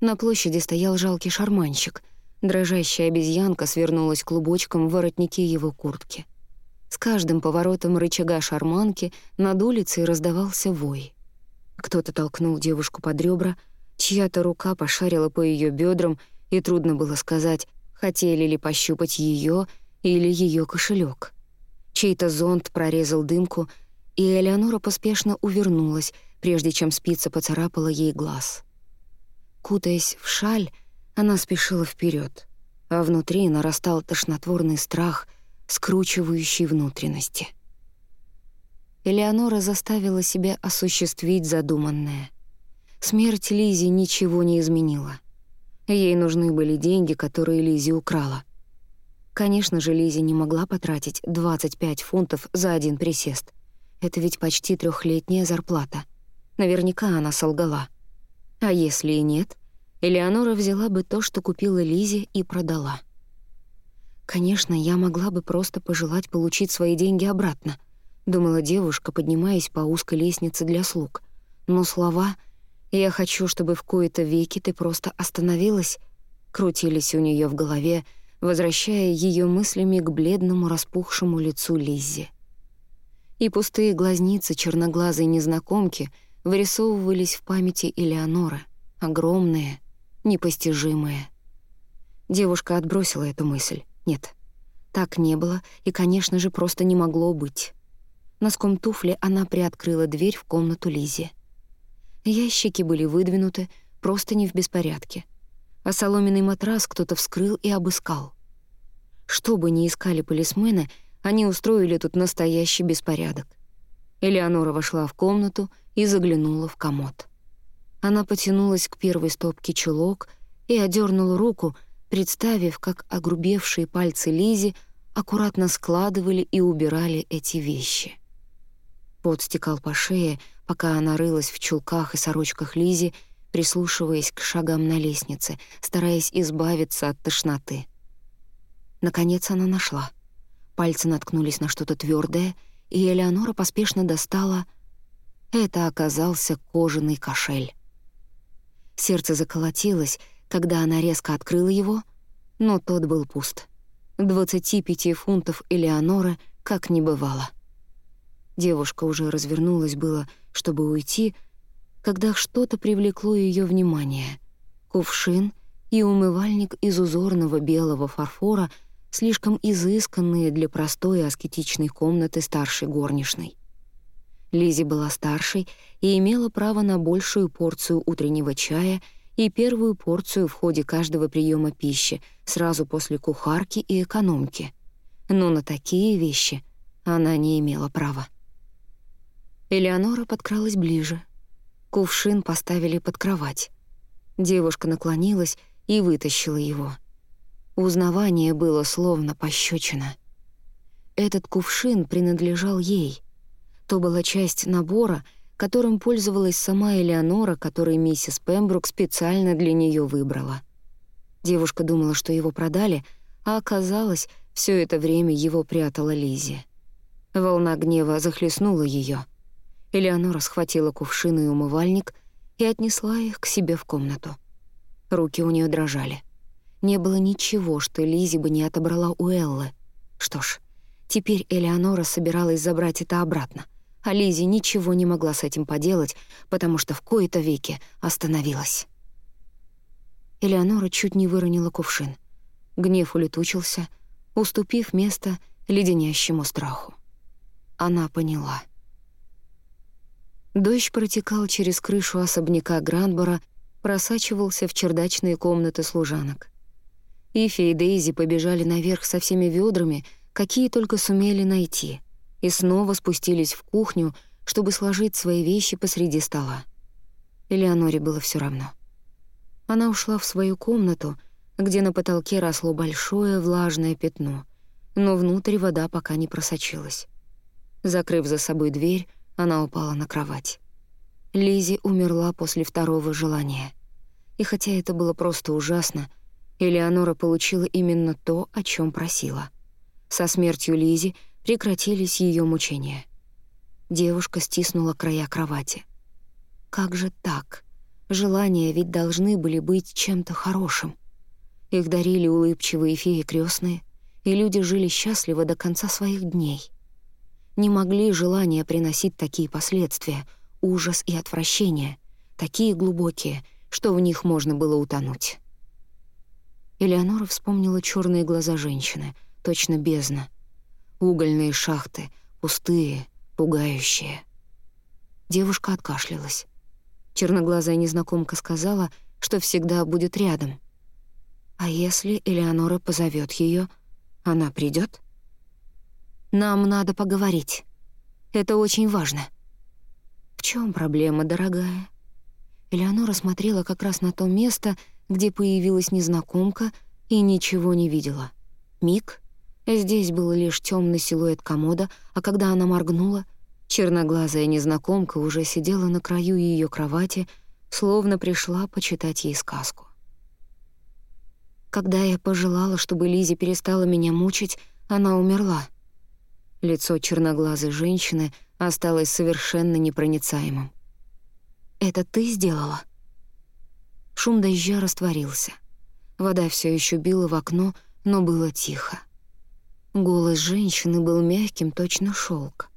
На площади стоял жалкий шарманщик. Дрожащая обезьянка свернулась клубочком в воротнике его куртки. С каждым поворотом рычага шарманки над улицей раздавался вой. Кто-то толкнул девушку под ребра, чья-то рука пошарила по ее бедрам, и трудно было сказать, хотели ли пощупать ее или ее кошелек. Чей-то зонт прорезал дымку, и Элеонора поспешно увернулась, прежде чем спица поцарапала ей глаз. Кутаясь в шаль, она спешила вперед, а внутри нарастал тошнотворный страх — скручивающей внутренности. Элеонора заставила себя осуществить задуманное. Смерть Лизи ничего не изменила. Ей нужны были деньги, которые Лизи украла. Конечно же, Лизи не могла потратить 25 фунтов за один присест. Это ведь почти трехлетняя зарплата. Наверняка она солгала. А если и нет, Элеонора взяла бы то, что купила Лизи, и продала. «Конечно, я могла бы просто пожелать получить свои деньги обратно», — думала девушка, поднимаясь по узкой лестнице для слуг. Но слова «я хочу, чтобы в кои-то веки ты просто остановилась» крутились у нее в голове, возвращая ее мыслями к бледному распухшему лицу Лиззи. И пустые глазницы черноглазой незнакомки вырисовывались в памяти Элеоноры, огромные, непостижимые. Девушка отбросила эту мысль. Нет, так не было и, конечно же, просто не могло быть. Носком туфли она приоткрыла дверь в комнату Лизи. Ящики были выдвинуты, просто не в беспорядке. А соломенный матрас кто-то вскрыл и обыскал. Что бы ни искали полисмены, они устроили тут настоящий беспорядок. Элеонора вошла в комнату и заглянула в комод. Она потянулась к первой стопке чулок и одернула руку, представив, как огрубевшие пальцы Лизи аккуратно складывали и убирали эти вещи. Пот стекал по шее, пока она рылась в чулках и сорочках Лизи, прислушиваясь к шагам на лестнице, стараясь избавиться от тошноты. Наконец она нашла. Пальцы наткнулись на что-то твердое, и Элеонора поспешно достала... Это оказался кожаный кошель. Сердце заколотилось, когда она резко открыла его, но тот был пуст. 25 фунтов Элеонора как не бывало. Девушка уже развернулась было, чтобы уйти, когда что-то привлекло ее внимание. Кувшин и умывальник из узорного белого фарфора, слишком изысканные для простой аскетичной комнаты старшей горничной. Лизи была старшей и имела право на большую порцию утреннего чая — и первую порцию в ходе каждого приема пищи, сразу после кухарки и экономки. Но на такие вещи она не имела права. Элеонора подкралась ближе. Кувшин поставили под кровать. Девушка наклонилась и вытащила его. Узнавание было словно пощечина. Этот кувшин принадлежал ей. То была часть набора, которым пользовалась сама Элеонора, который миссис Пембрук специально для нее выбрала. Девушка думала, что его продали, а оказалось, все это время его прятала Лизи. Волна гнева захлестнула ее. Элеонора схватила кувшин и умывальник и отнесла их к себе в комнату. Руки у нее дрожали. Не было ничего, что Лизи бы не отобрала у Эллы. Что ж, теперь Элеонора собиралась забрать это обратно, а Лизи ничего не могла с этим поделать, потому что в кои-то веки остановилась. Элеонора чуть не выронила кувшин. Гнев улетучился, уступив место леденящему страху. Она поняла. Дождь протекал через крышу особняка Гранбора, просачивался в чердачные комнаты служанок. Ифи и Дейзи побежали наверх со всеми ведрами, какие только сумели найти, и снова спустились в кухню, чтобы сложить свои вещи посреди стола. Элеоноре было все равно. Она ушла в свою комнату, где на потолке росло большое влажное пятно, но внутрь вода пока не просочилась. Закрыв за собой дверь, она упала на кровать. Лизи умерла после второго желания. И хотя это было просто ужасно, Элеонора получила именно то, о чем просила. Со смертью Лизи прекратились ее мучения. Девушка стиснула края кровати. Как же так? Желания ведь должны были быть чем-то хорошим. Их дарили улыбчивые феи крестные, и люди жили счастливо до конца своих дней. Не могли желания приносить такие последствия, ужас и отвращение, такие глубокие, что в них можно было утонуть. Элеонора вспомнила черные глаза женщины, точно бездна. Угольные шахты, пустые, пугающие. Девушка откашлялась. Черноглазая незнакомка сказала, что всегда будет рядом. А если Элеонора позовет ее, она придет? Нам надо поговорить. Это очень важно. В чем проблема, дорогая? Элеонора смотрела как раз на то место, где появилась незнакомка и ничего не видела. Миг. Здесь был лишь темный силуэт комода, а когда она моргнула, черноглазая незнакомка уже сидела на краю ее кровати, словно пришла почитать ей сказку. Когда я пожелала, чтобы Лизи перестала меня мучить, она умерла. Лицо черноглазой женщины осталось совершенно непроницаемым. «Это ты сделала?» Шум дождя растворился. Вода все еще била в окно, но было тихо. Голос женщины был мягким, точно шелк.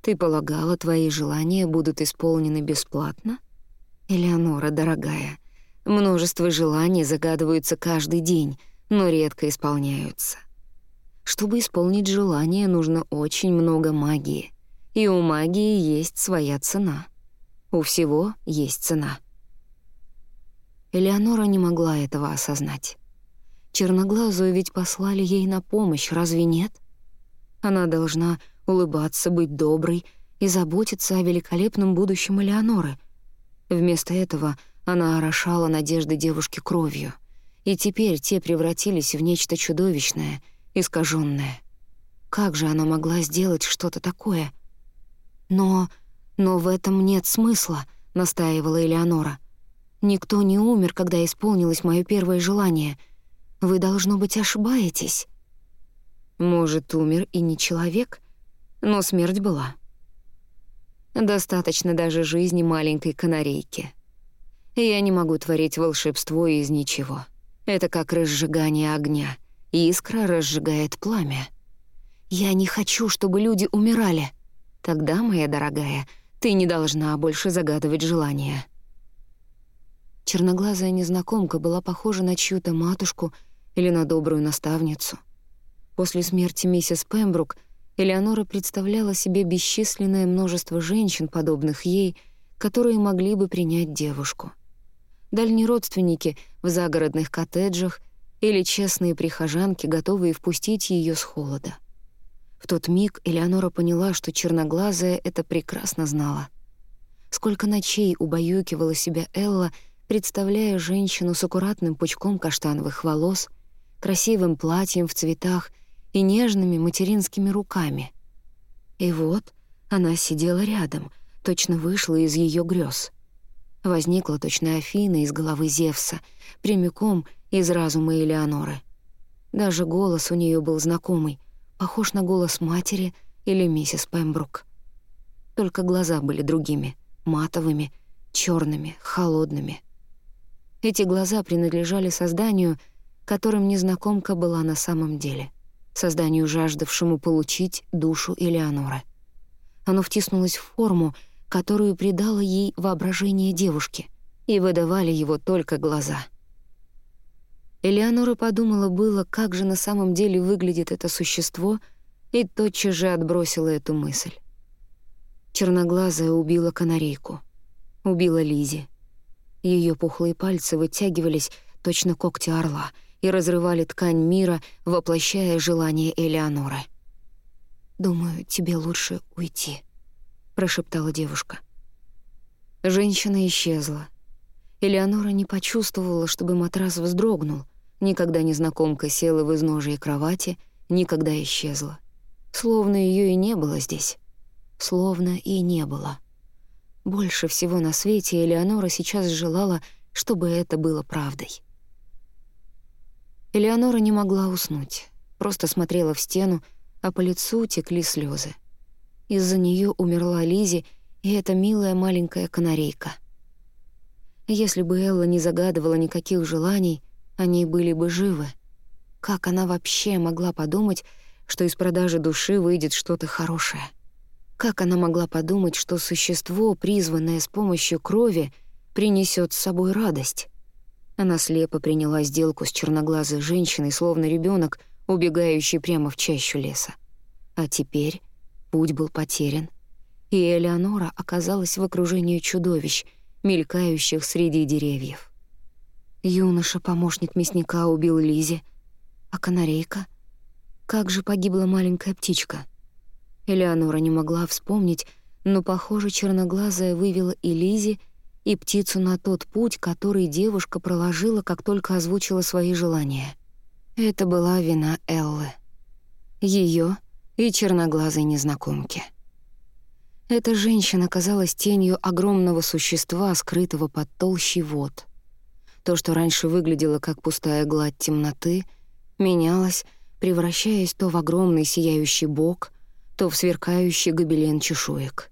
«Ты полагала, твои желания будут исполнены бесплатно?» «Элеонора, дорогая, множество желаний загадываются каждый день, но редко исполняются. Чтобы исполнить желание, нужно очень много магии. И у магии есть своя цена. У всего есть цена». Элеонора не могла этого осознать. Черноглазую ведь послали ей на помощь, разве нет? Она должна улыбаться, быть доброй и заботиться о великолепном будущем Элеоноры. Вместо этого она орошала надежды девушки кровью, и теперь те превратились в нечто чудовищное, искаженное. Как же она могла сделать что-то такое? Но... но в этом нет смысла, настаивала Элеонора. Никто не умер, когда исполнилось мое первое желание. Вы, должно быть, ошибаетесь. Может, умер и не человек, но смерть была. Достаточно даже жизни маленькой канарейки. Я не могу творить волшебство из ничего. Это как разжигание огня. Искра разжигает пламя. Я не хочу, чтобы люди умирали. Тогда, моя дорогая, ты не должна больше загадывать желания. Черноглазая незнакомка была похожа на чью-то матушку или на добрую наставницу. После смерти миссис Пембрук Элеонора представляла себе бесчисленное множество женщин, подобных ей, которые могли бы принять девушку. дальние родственники в загородных коттеджах или честные прихожанки, готовые впустить ее с холода. В тот миг Элеонора поняла, что черноглазая это прекрасно знала. Сколько ночей убаюкивала себя Элла, представляя женщину с аккуратным пучком каштановых волос, красивым платьем в цветах и нежными материнскими руками. И вот она сидела рядом, точно вышла из ее грез. Возникла точно Афина из головы Зевса, прямиком из разума Элеоноры. Даже голос у нее был знакомый — похож на голос матери или миссис Пембрук. Только глаза были другими, матовыми, черными, холодными. Эти глаза принадлежали созданию, которым незнакомка была на самом деле, созданию, жаждавшему получить душу Элеоноры. Оно втиснулось в форму, которую придало ей воображение девушки, и выдавали его только глаза — Элеонора подумала было, как же на самом деле выглядит это существо, и тотчас же отбросила эту мысль. Черноглазая убила канарейку. Убила Лизи. Ее пухлые пальцы вытягивались, точно когти орла, и разрывали ткань мира, воплощая желание Элеоноры. «Думаю, тебе лучше уйти», — прошептала девушка. Женщина исчезла. Элеонора не почувствовала, чтобы матрас вздрогнул, Никогда незнакомка села в изножие кровати, никогда исчезла. Словно ее и не было здесь. Словно и не было. Больше всего на свете Элеонора сейчас желала, чтобы это было правдой. Элеонора не могла уснуть, просто смотрела в стену, а по лицу текли слезы. Из-за нее умерла Лизи и эта милая маленькая канарейка. Если бы Элла не загадывала никаких желаний, они были бы живы. Как она вообще могла подумать, что из продажи души выйдет что-то хорошее? Как она могла подумать, что существо, призванное с помощью крови, принесет с собой радость? Она слепо приняла сделку с черноглазой женщиной, словно ребенок, убегающий прямо в чащу леса. А теперь путь был потерян, и Элеонора оказалась в окружении чудовищ, мелькающих среди деревьев. Юноша, помощник мясника, убил Лизи. А канарейка? Как же погибла маленькая птичка? Элеонора не могла вспомнить, но, похоже, черноглазая вывела и Лизи, и птицу на тот путь, который девушка проложила, как только озвучила свои желания. Это была вина Эллы. Ее и черноглазой незнакомки. Эта женщина казалась тенью огромного существа, скрытого под толщей вод — то, что раньше выглядело как пустая гладь темноты, менялось, превращаясь то в огромный сияющий бок, то в сверкающий гобелен чешуек.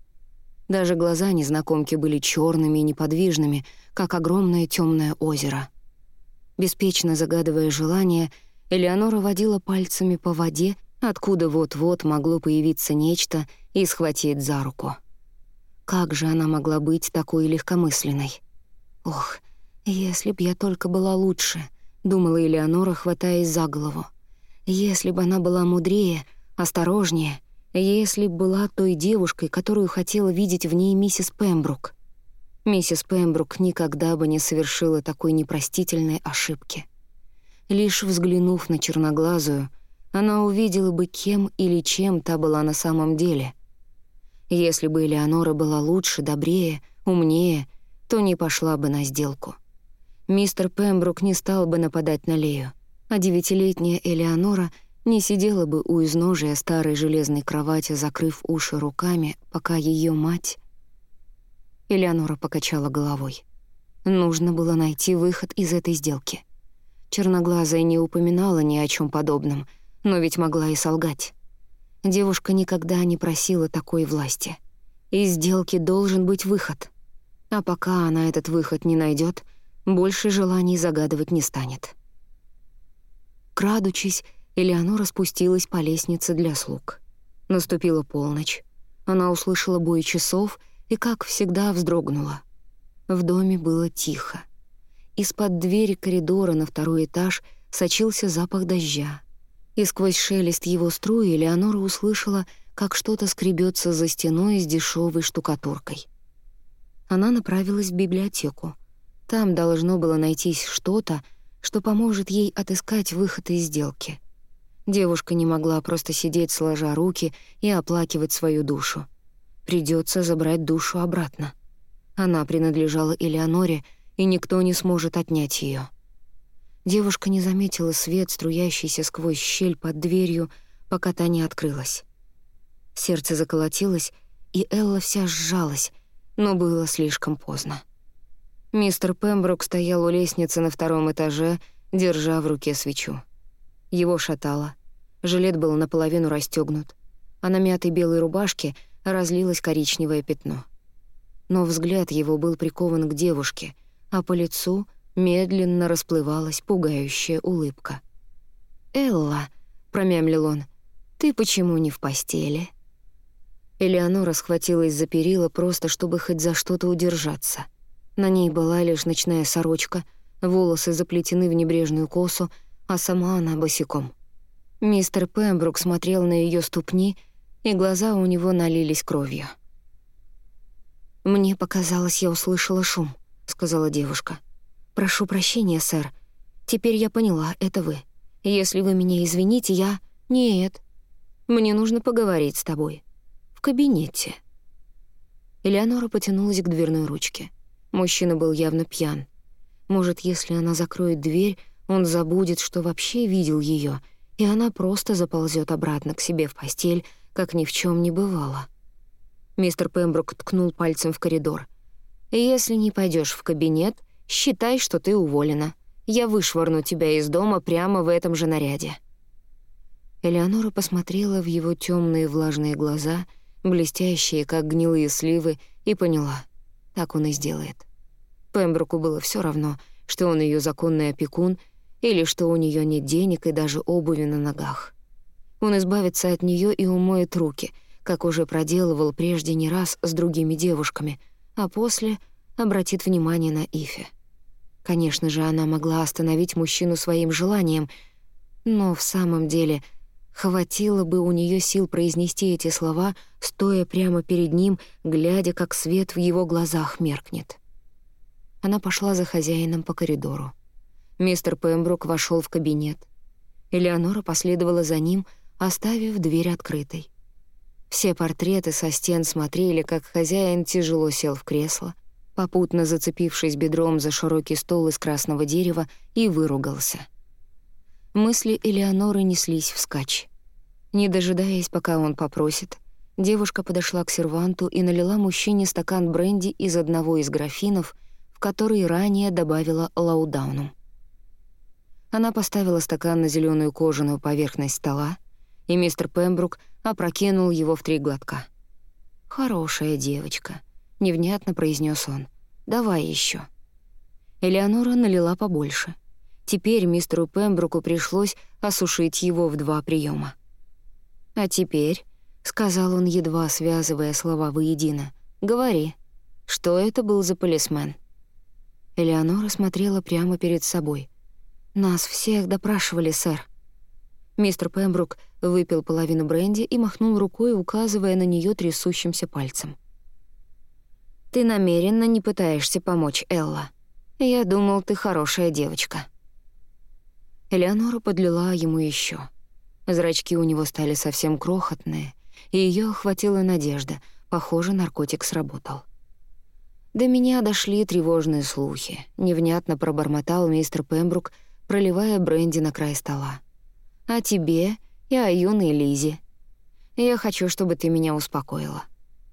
Даже глаза незнакомки были черными и неподвижными, как огромное темное озеро. Беспечно загадывая желание, Элеонора водила пальцами по воде, откуда вот-вот могло появиться нечто и схватить за руку. Как же она могла быть такой легкомысленной? Ох, «Если б я только была лучше», — думала Элеонора, хватаясь за голову. «Если бы она была мудрее, осторожнее, если была той девушкой, которую хотела видеть в ней миссис Пембрук». Миссис Пембрук никогда бы не совершила такой непростительной ошибки. Лишь взглянув на черноглазую, она увидела бы, кем или чем та была на самом деле. Если бы Элеонора была лучше, добрее, умнее, то не пошла бы на сделку мистер Пембрук не стал бы нападать на Лею, а девятилетняя Элеонора не сидела бы у изножия старой железной кровати, закрыв уши руками, пока ее мать... Элеонора покачала головой. Нужно было найти выход из этой сделки. Черноглазая не упоминала ни о чем подобном, но ведь могла и солгать. Девушка никогда не просила такой власти. Из сделки должен быть выход. А пока она этот выход не найдет, больше желаний загадывать не станет. Крадучись, Элеонора спустилась по лестнице для слуг. Наступила полночь. Она услышала бой часов и, как всегда, вздрогнула. В доме было тихо. Из-под двери коридора на второй этаж сочился запах дождя. И сквозь шелест его струи Элеонора услышала, как что-то скребется за стеной с дешевой штукатуркой. Она направилась в библиотеку. Там должно было найтись что-то, что поможет ей отыскать выход из сделки. Девушка не могла просто сидеть сложа руки и оплакивать свою душу. Придется забрать душу обратно. Она принадлежала Элеоноре, и никто не сможет отнять ее. Девушка не заметила свет, струящийся сквозь щель под дверью, пока та не открылась. Сердце заколотилось, и Элла вся сжалась, но было слишком поздно. Мистер Пембрук стоял у лестницы на втором этаже, держа в руке свечу. Его шатало. Жилет был наполовину расстёгнут, а на мятой белой рубашке разлилось коричневое пятно. Но взгляд его был прикован к девушке, а по лицу медленно расплывалась пугающая улыбка. «Элла», — промямлил он, — «ты почему не в постели?» Элеонора схватилась за перила просто, чтобы хоть за что-то удержаться. На ней была лишь ночная сорочка, волосы заплетены в небрежную косу, а сама она босиком. Мистер Пембрук смотрел на ее ступни, и глаза у него налились кровью. «Мне показалось, я услышала шум», — сказала девушка. «Прошу прощения, сэр. Теперь я поняла, это вы. Если вы меня извините, я...» «Нет. Мне нужно поговорить с тобой» в кабинете». Элеонора потянулась к дверной ручке. Мужчина был явно пьян. Может, если она закроет дверь, он забудет, что вообще видел ее, и она просто заползет обратно к себе в постель, как ни в чем не бывало. Мистер Пембрук ткнул пальцем в коридор. «Если не пойдешь в кабинет, считай, что ты уволена. Я вышвырну тебя из дома прямо в этом же наряде». Элеонора посмотрела в его темные влажные глаза — блестящие, как гнилые сливы, и поняла, так он и сделает. Пембруку было все равно, что он ее законный опекун или что у нее нет денег и даже обуви на ногах. Он избавится от нее и умоет руки, как уже проделывал прежде не раз с другими девушками, а после обратит внимание на Ифе. Конечно же, она могла остановить мужчину своим желанием, но в самом деле — Хватило бы у нее сил произнести эти слова, стоя прямо перед ним, глядя, как свет в его глазах меркнет. Она пошла за хозяином по коридору. Мистер Пембрук вошел в кабинет. Элеонора последовала за ним, оставив дверь открытой. Все портреты со стен смотрели, как хозяин тяжело сел в кресло, попутно зацепившись бедром за широкий стол из красного дерева, и выругался — Мысли Элеоноры неслись вскачь. Не дожидаясь, пока он попросит, девушка подошла к серванту и налила мужчине стакан бренди из одного из графинов, в который ранее добавила лаудауну. Она поставила стакан на зеленую кожаную поверхность стола, и мистер Пембрук опрокинул его в три глотка. «Хорошая девочка», — невнятно произнес он. «Давай еще. Элеонора налила побольше. Теперь мистеру Пембруку пришлось осушить его в два приема. «А теперь», — сказал он, едва связывая слова воедино, — «говори, что это был за полисмен?» Элеонора смотрела прямо перед собой. «Нас всех допрашивали, сэр». Мистер Пембрук выпил половину бренди и махнул рукой, указывая на нее трясущимся пальцем. «Ты намеренно не пытаешься помочь, Элла. Я думал, ты хорошая девочка». Элеонора подлила ему еще. Зрачки у него стали совсем крохотные, и ее охватила надежда. Похоже, наркотик сработал. До меня дошли тревожные слухи. Невнятно пробормотал мистер Пембрук, проливая бренди на край стола. «О тебе и о юной Лизе. Я хочу, чтобы ты меня успокоила.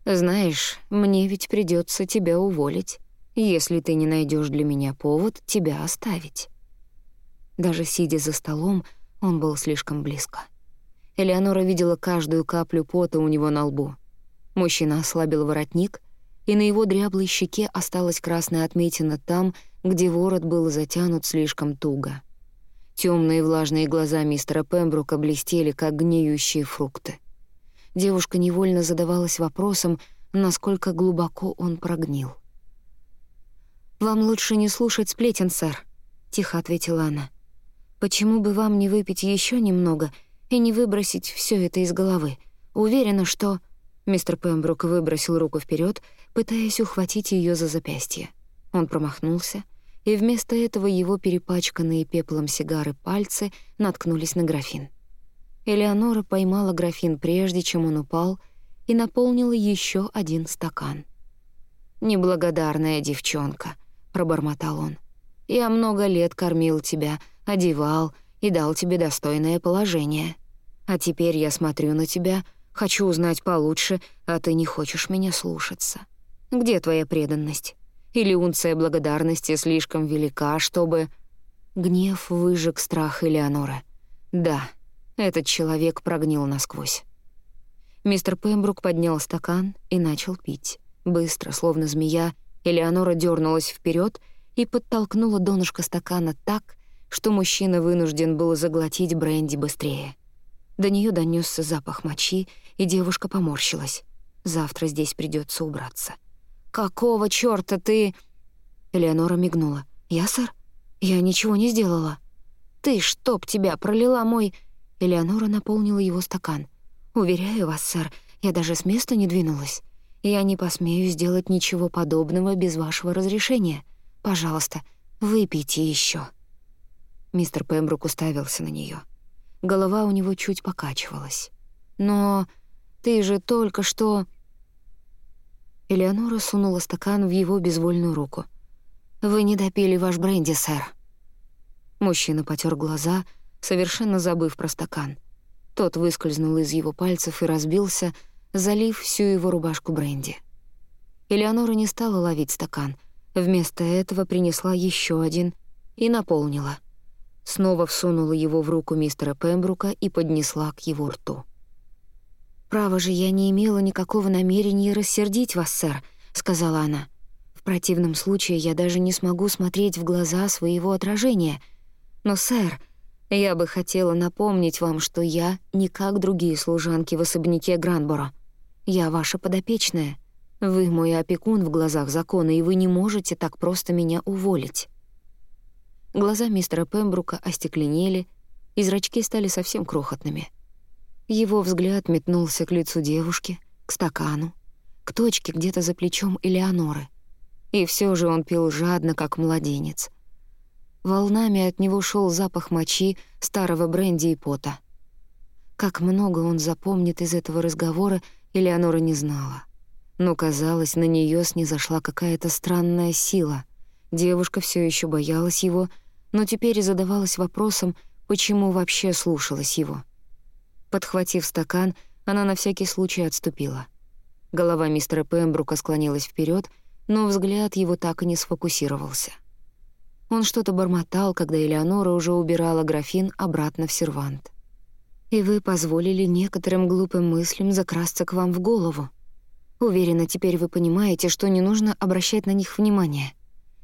Знаешь, мне ведь придется тебя уволить, если ты не найдешь для меня повод тебя оставить». Даже сидя за столом, он был слишком близко. Элеонора видела каждую каплю пота у него на лбу. Мужчина ослабил воротник, и на его дряблой щеке осталась красная отметина там, где ворот был затянут слишком туго. Темные влажные глаза мистера Пембрука блестели, как гниющие фрукты. Девушка невольно задавалась вопросом, насколько глубоко он прогнил. «Вам лучше не слушать сплетен, сэр», — тихо ответила она. Почему бы вам не выпить еще немного и не выбросить все это из головы? Уверена, что...» Мистер Пембрук выбросил руку вперед, пытаясь ухватить ее за запястье. Он промахнулся, и вместо этого его перепачканные пеплом сигары пальцы наткнулись на графин. Элеонора поймала графин прежде, чем он упал, и наполнила еще один стакан. «Неблагодарная девчонка», — пробормотал он. «Я много лет кормил тебя, одевал и дал тебе достойное положение. А теперь я смотрю на тебя, хочу узнать получше, а ты не хочешь меня слушаться. Где твоя преданность? Или унция благодарности слишком велика, чтобы...» Гнев выжег страх Элеонора. «Да, этот человек прогнил насквозь». Мистер Пембрук поднял стакан и начал пить. Быстро, словно змея, Элеонора дернулась вперед и подтолкнула донышко стакана так, что мужчина вынужден был заглотить бренди быстрее. До нее донесся запах мочи, и девушка поморщилась. Завтра здесь придется убраться. «Какого чёрта ты...» Элеонора мигнула. «Я, сэр? Я ничего не сделала». «Ты, чтоб тебя, пролила мой...» Элеонора наполнила его стакан. Уверяю вас, сэр, я даже с места не двинулась. Я не посмею сделать ничего подобного без вашего разрешения. Пожалуйста, выпейте еще. Мистер Пембрук уставился на нее. Голова у него чуть покачивалась. «Но ты же только что...» Элеонора сунула стакан в его безвольную руку. «Вы не допили ваш бренди, сэр». Мужчина потер глаза, совершенно забыв про стакан. Тот выскользнул из его пальцев и разбился, залив всю его рубашку бренди. Элеонора не стала ловить стакан. Вместо этого принесла еще один и наполнила. Снова всунула его в руку мистера Пембрука и поднесла к его рту. «Право же, я не имела никакого намерения рассердить вас, сэр», — сказала она. «В противном случае я даже не смогу смотреть в глаза своего отражения. Но, сэр, я бы хотела напомнить вам, что я не как другие служанки в особняке Гранборо. Я ваша подопечная. Вы мой опекун в глазах закона, и вы не можете так просто меня уволить». Глаза мистера Пембрука остекленели, и зрачки стали совсем крохотными. Его взгляд метнулся к лицу девушки, к стакану, к точке где-то за плечом Элеоноры. И все же он пил жадно, как младенец — Волнами от него шел запах мочи, старого бренди и пота. Как много он запомнит из этого разговора, Элеонора не знала. Но, казалось, на нее снизошла какая-то странная сила. Девушка все еще боялась его, но теперь задавалась вопросом, почему вообще слушалась его. Подхватив стакан, она на всякий случай отступила. Голова мистера Пембрука склонилась вперед, но взгляд его так и не сфокусировался — он что-то бормотал, когда Элеонора уже убирала графин обратно в сервант. «И вы позволили некоторым глупым мыслям закрасться к вам в голову. Уверена, теперь вы понимаете, что не нужно обращать на них внимание.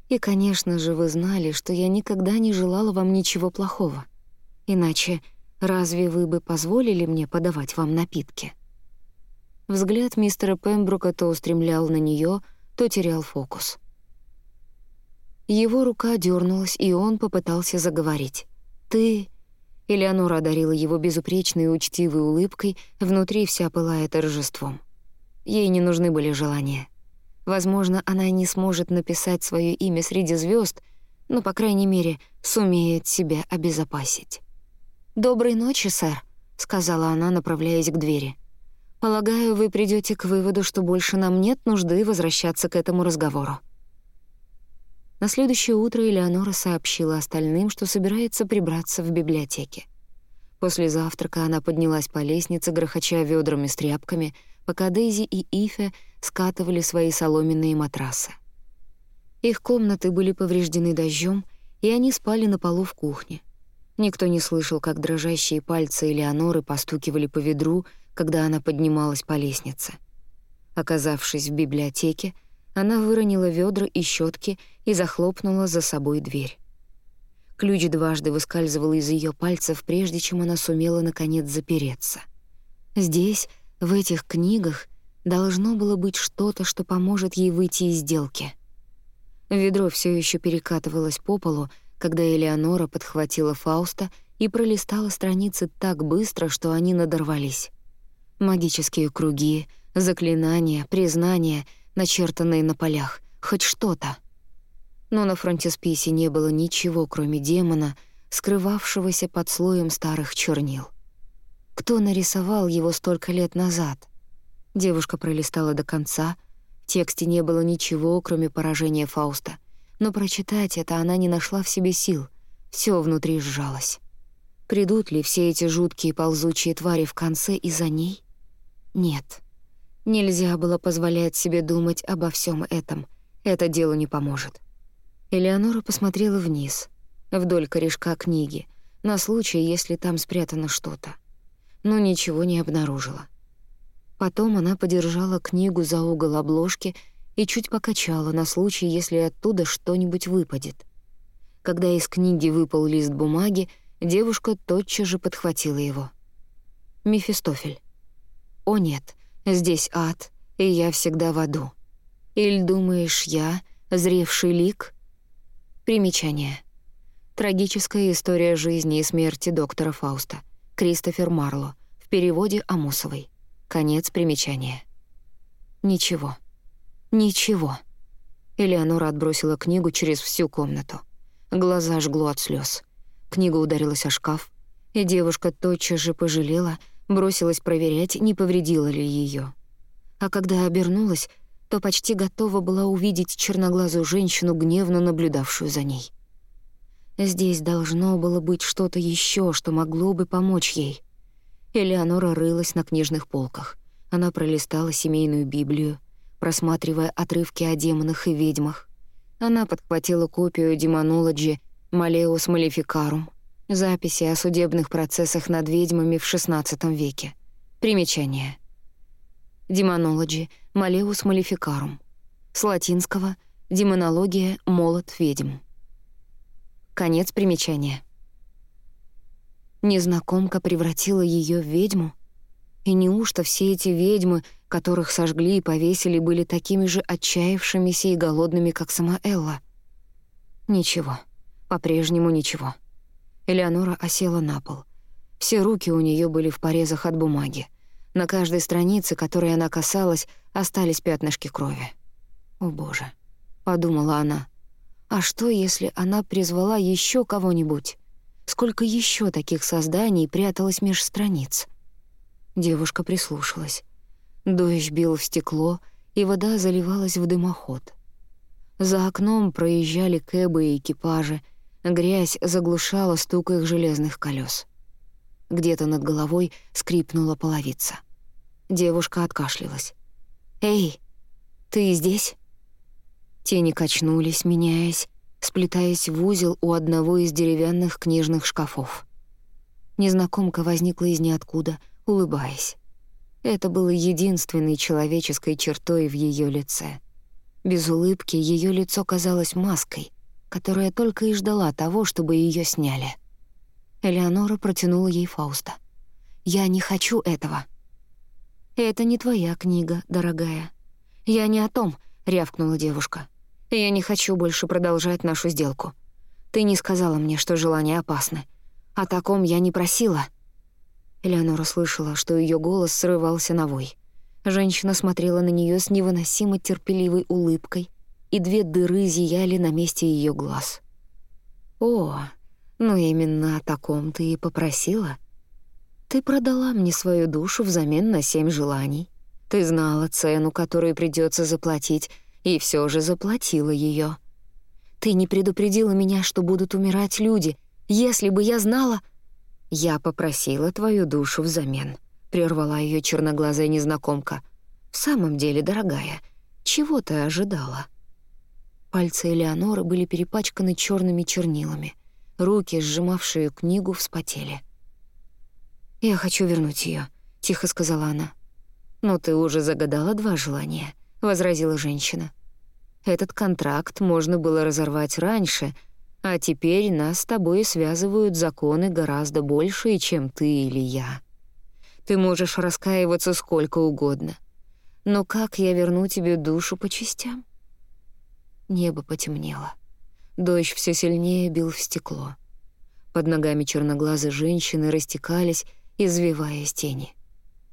И, конечно же, вы знали, что я никогда не желала вам ничего плохого. Иначе разве вы бы позволили мне подавать вам напитки?» Взгляд мистера Пембрука то устремлял на нее, то терял фокус. Его рука дернулась, и он попытался заговорить. «Ты...» Элеонора одарила его безупречной и учтивой улыбкой, внутри вся пылая торжеством. Ей не нужны были желания. Возможно, она не сможет написать свое имя среди звезд, но, по крайней мере, сумеет себя обезопасить. «Доброй ночи, сэр», — сказала она, направляясь к двери. «Полагаю, вы придете к выводу, что больше нам нет нужды возвращаться к этому разговору». На следующее утро Элеонора сообщила остальным, что собирается прибраться в библиотеке. После завтрака она поднялась по лестнице, грохоча ведрами с тряпками, пока Дейзи и Ифе скатывали свои соломенные матрасы. Их комнаты были повреждены дождем, и они спали на полу в кухне. Никто не слышал, как дрожащие пальцы Элеоноры постукивали по ведру, когда она поднималась по лестнице. Оказавшись в библиотеке, она выронила ведра и щетки и захлопнула за собой дверь. Ключ дважды выскальзывал из ее пальцев, прежде чем она сумела, наконец, запереться. Здесь, в этих книгах, должно было быть что-то, что поможет ей выйти из сделки. Ведро все еще перекатывалось по полу, когда Элеонора подхватила Фауста и пролистала страницы так быстро, что они надорвались. Магические круги, заклинания, признания — начертанные на полях, хоть что-то. Но на фронтисписе не было ничего, кроме демона, скрывавшегося под слоем старых чернил. Кто нарисовал его столько лет назад? Девушка пролистала до конца. В тексте не было ничего, кроме поражения Фауста. Но прочитать это она не нашла в себе сил. Все внутри сжалось. Придут ли все эти жуткие ползучие твари в конце и за ней? Нет. Нельзя было позволять себе думать обо всем этом. Это делу не поможет. Элеонора посмотрела вниз, вдоль корешка книги, на случай, если там спрятано что-то. Но ничего не обнаружила. Потом она подержала книгу за угол обложки и чуть покачала на случай, если оттуда что-нибудь выпадет. Когда из книги выпал лист бумаги, девушка тотчас же подхватила его. «Мефистофель». «О нет, здесь ад, и я всегда в аду. Или думаешь, я, зревший лик?» Примечание. Трагическая история жизни и смерти доктора Фауста. Кристофер Марло. В переводе Амосовой. Конец примечания. Ничего. Ничего. Элеонора отбросила книгу через всю комнату. Глаза жгло от слез. Книга ударилась о шкаф, и девушка тотчас же пожалела, бросилась проверять, не повредила ли ее. А когда обернулась, то почти готова была увидеть черноглазую женщину, гневно наблюдавшую за ней. Здесь должно было быть что-то еще, что могло бы помочь ей. Элеонора рылась на книжных полках. Она пролистала семейную Библию, просматривая отрывки о демонах и ведьмах. Она подхватила копию «Демонологи» «Малеус Малификарум», записи о судебных процессах над ведьмами в XVI веке. Примечание. «Демонологи» «Малеус Малификарум». С латинского «Демонология. Молот ведьм». Конец примечания. Незнакомка превратила ее в ведьму? И неужто все эти ведьмы, которых сожгли и повесили, были такими же отчаявшимися и голодными, как сама Элла? Ничего. По-прежнему ничего. Элеонора осела на пол. Все руки у нее были в порезах от бумаги. На каждой странице, которой она касалась, остались пятнышки крови. «О, Боже!» — подумала она. «А что, если она призвала еще кого-нибудь? Сколько еще таких созданий пряталось меж страниц?» Девушка прислушалась. Дождь бил в стекло, и вода заливалась в дымоход. За окном проезжали кэбы и экипажи, грязь заглушала стук их железных колес. Где-то над головой скрипнула половица. Девушка откашлялась. «Эй, ты здесь?» Тени качнулись, меняясь, сплетаясь в узел у одного из деревянных книжных шкафов. Незнакомка возникла из ниоткуда, улыбаясь. Это было единственной человеческой чертой в ее лице. Без улыбки ее лицо казалось маской, которая только и ждала того, чтобы ее сняли. Элеонора протянула ей Фауста. «Я не хочу этого». «Это не твоя книга, дорогая». «Я не о том», — рявкнула девушка. «Я не хочу больше продолжать нашу сделку. Ты не сказала мне, что желания опасны. О таком я не просила». Элеонора слышала, что ее голос срывался на вой. Женщина смотрела на нее с невыносимо терпеливой улыбкой, и две дыры зияли на месте ее глаз. «О, ну именно о таком ты и попросила?» Ты продала мне свою душу взамен на семь желаний. Ты знала цену, которую придется заплатить, и все же заплатила ее. Ты не предупредила меня, что будут умирать люди. Если бы я знала... Я попросила твою душу взамен, прервала ее черноглазая незнакомка. В самом деле, дорогая, чего ты ожидала? Пальцы Элеоноры были перепачканы черными чернилами. Руки, сжимавшие книгу, вспотели. «Я хочу вернуть ее, тихо сказала она. «Но ты уже загадала два желания», — возразила женщина. «Этот контракт можно было разорвать раньше, а теперь нас с тобой связывают законы гораздо большие, чем ты или я. Ты можешь раскаиваться сколько угодно. Но как я верну тебе душу по частям?» Небо потемнело. Дождь все сильнее бил в стекло. Под ногами черноглазой женщины растекались извиваясь тени.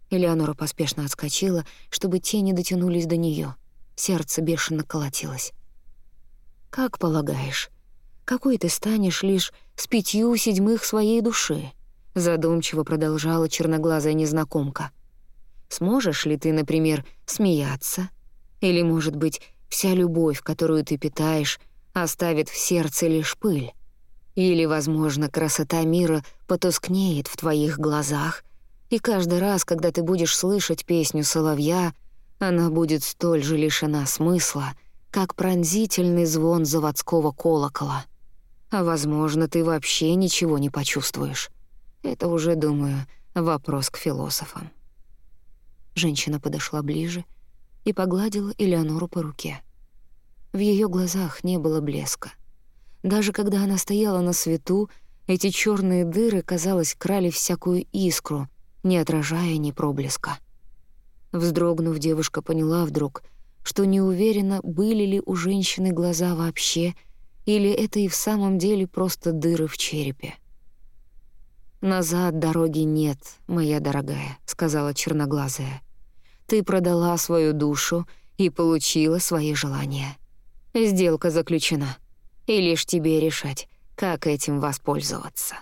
Элеонора поспешно отскочила, чтобы тени дотянулись до нее. Сердце бешено колотилось. Как полагаешь, какой ты станешь лишь с пятью седьмых своей души?» Задумчиво продолжала черноглазая незнакомка. «Сможешь ли ты, например, смеяться? Или, может быть, вся любовь, которую ты питаешь, оставит в сердце лишь пыль? Или, возможно, красота мира потускнеет в твоих глазах, и каждый раз, когда ты будешь слышать песню соловья, она будет столь же лишена смысла, как пронзительный звон заводского колокола. А, возможно, ты вообще ничего не почувствуешь. Это уже, думаю, вопрос к философам. Женщина подошла ближе и погладила Элеонору по руке. В ее глазах не было блеска. Даже когда она стояла на свету, эти черные дыры, казалось, крали всякую искру, не отражая ни проблеска. Вздрогнув, девушка поняла вдруг, что не уверена, были ли у женщины глаза вообще, или это и в самом деле просто дыры в черепе. «Назад дороги нет, моя дорогая», — сказала черноглазая. «Ты продала свою душу и получила свои желания. Сделка заключена, и лишь тебе решать, как этим воспользоваться».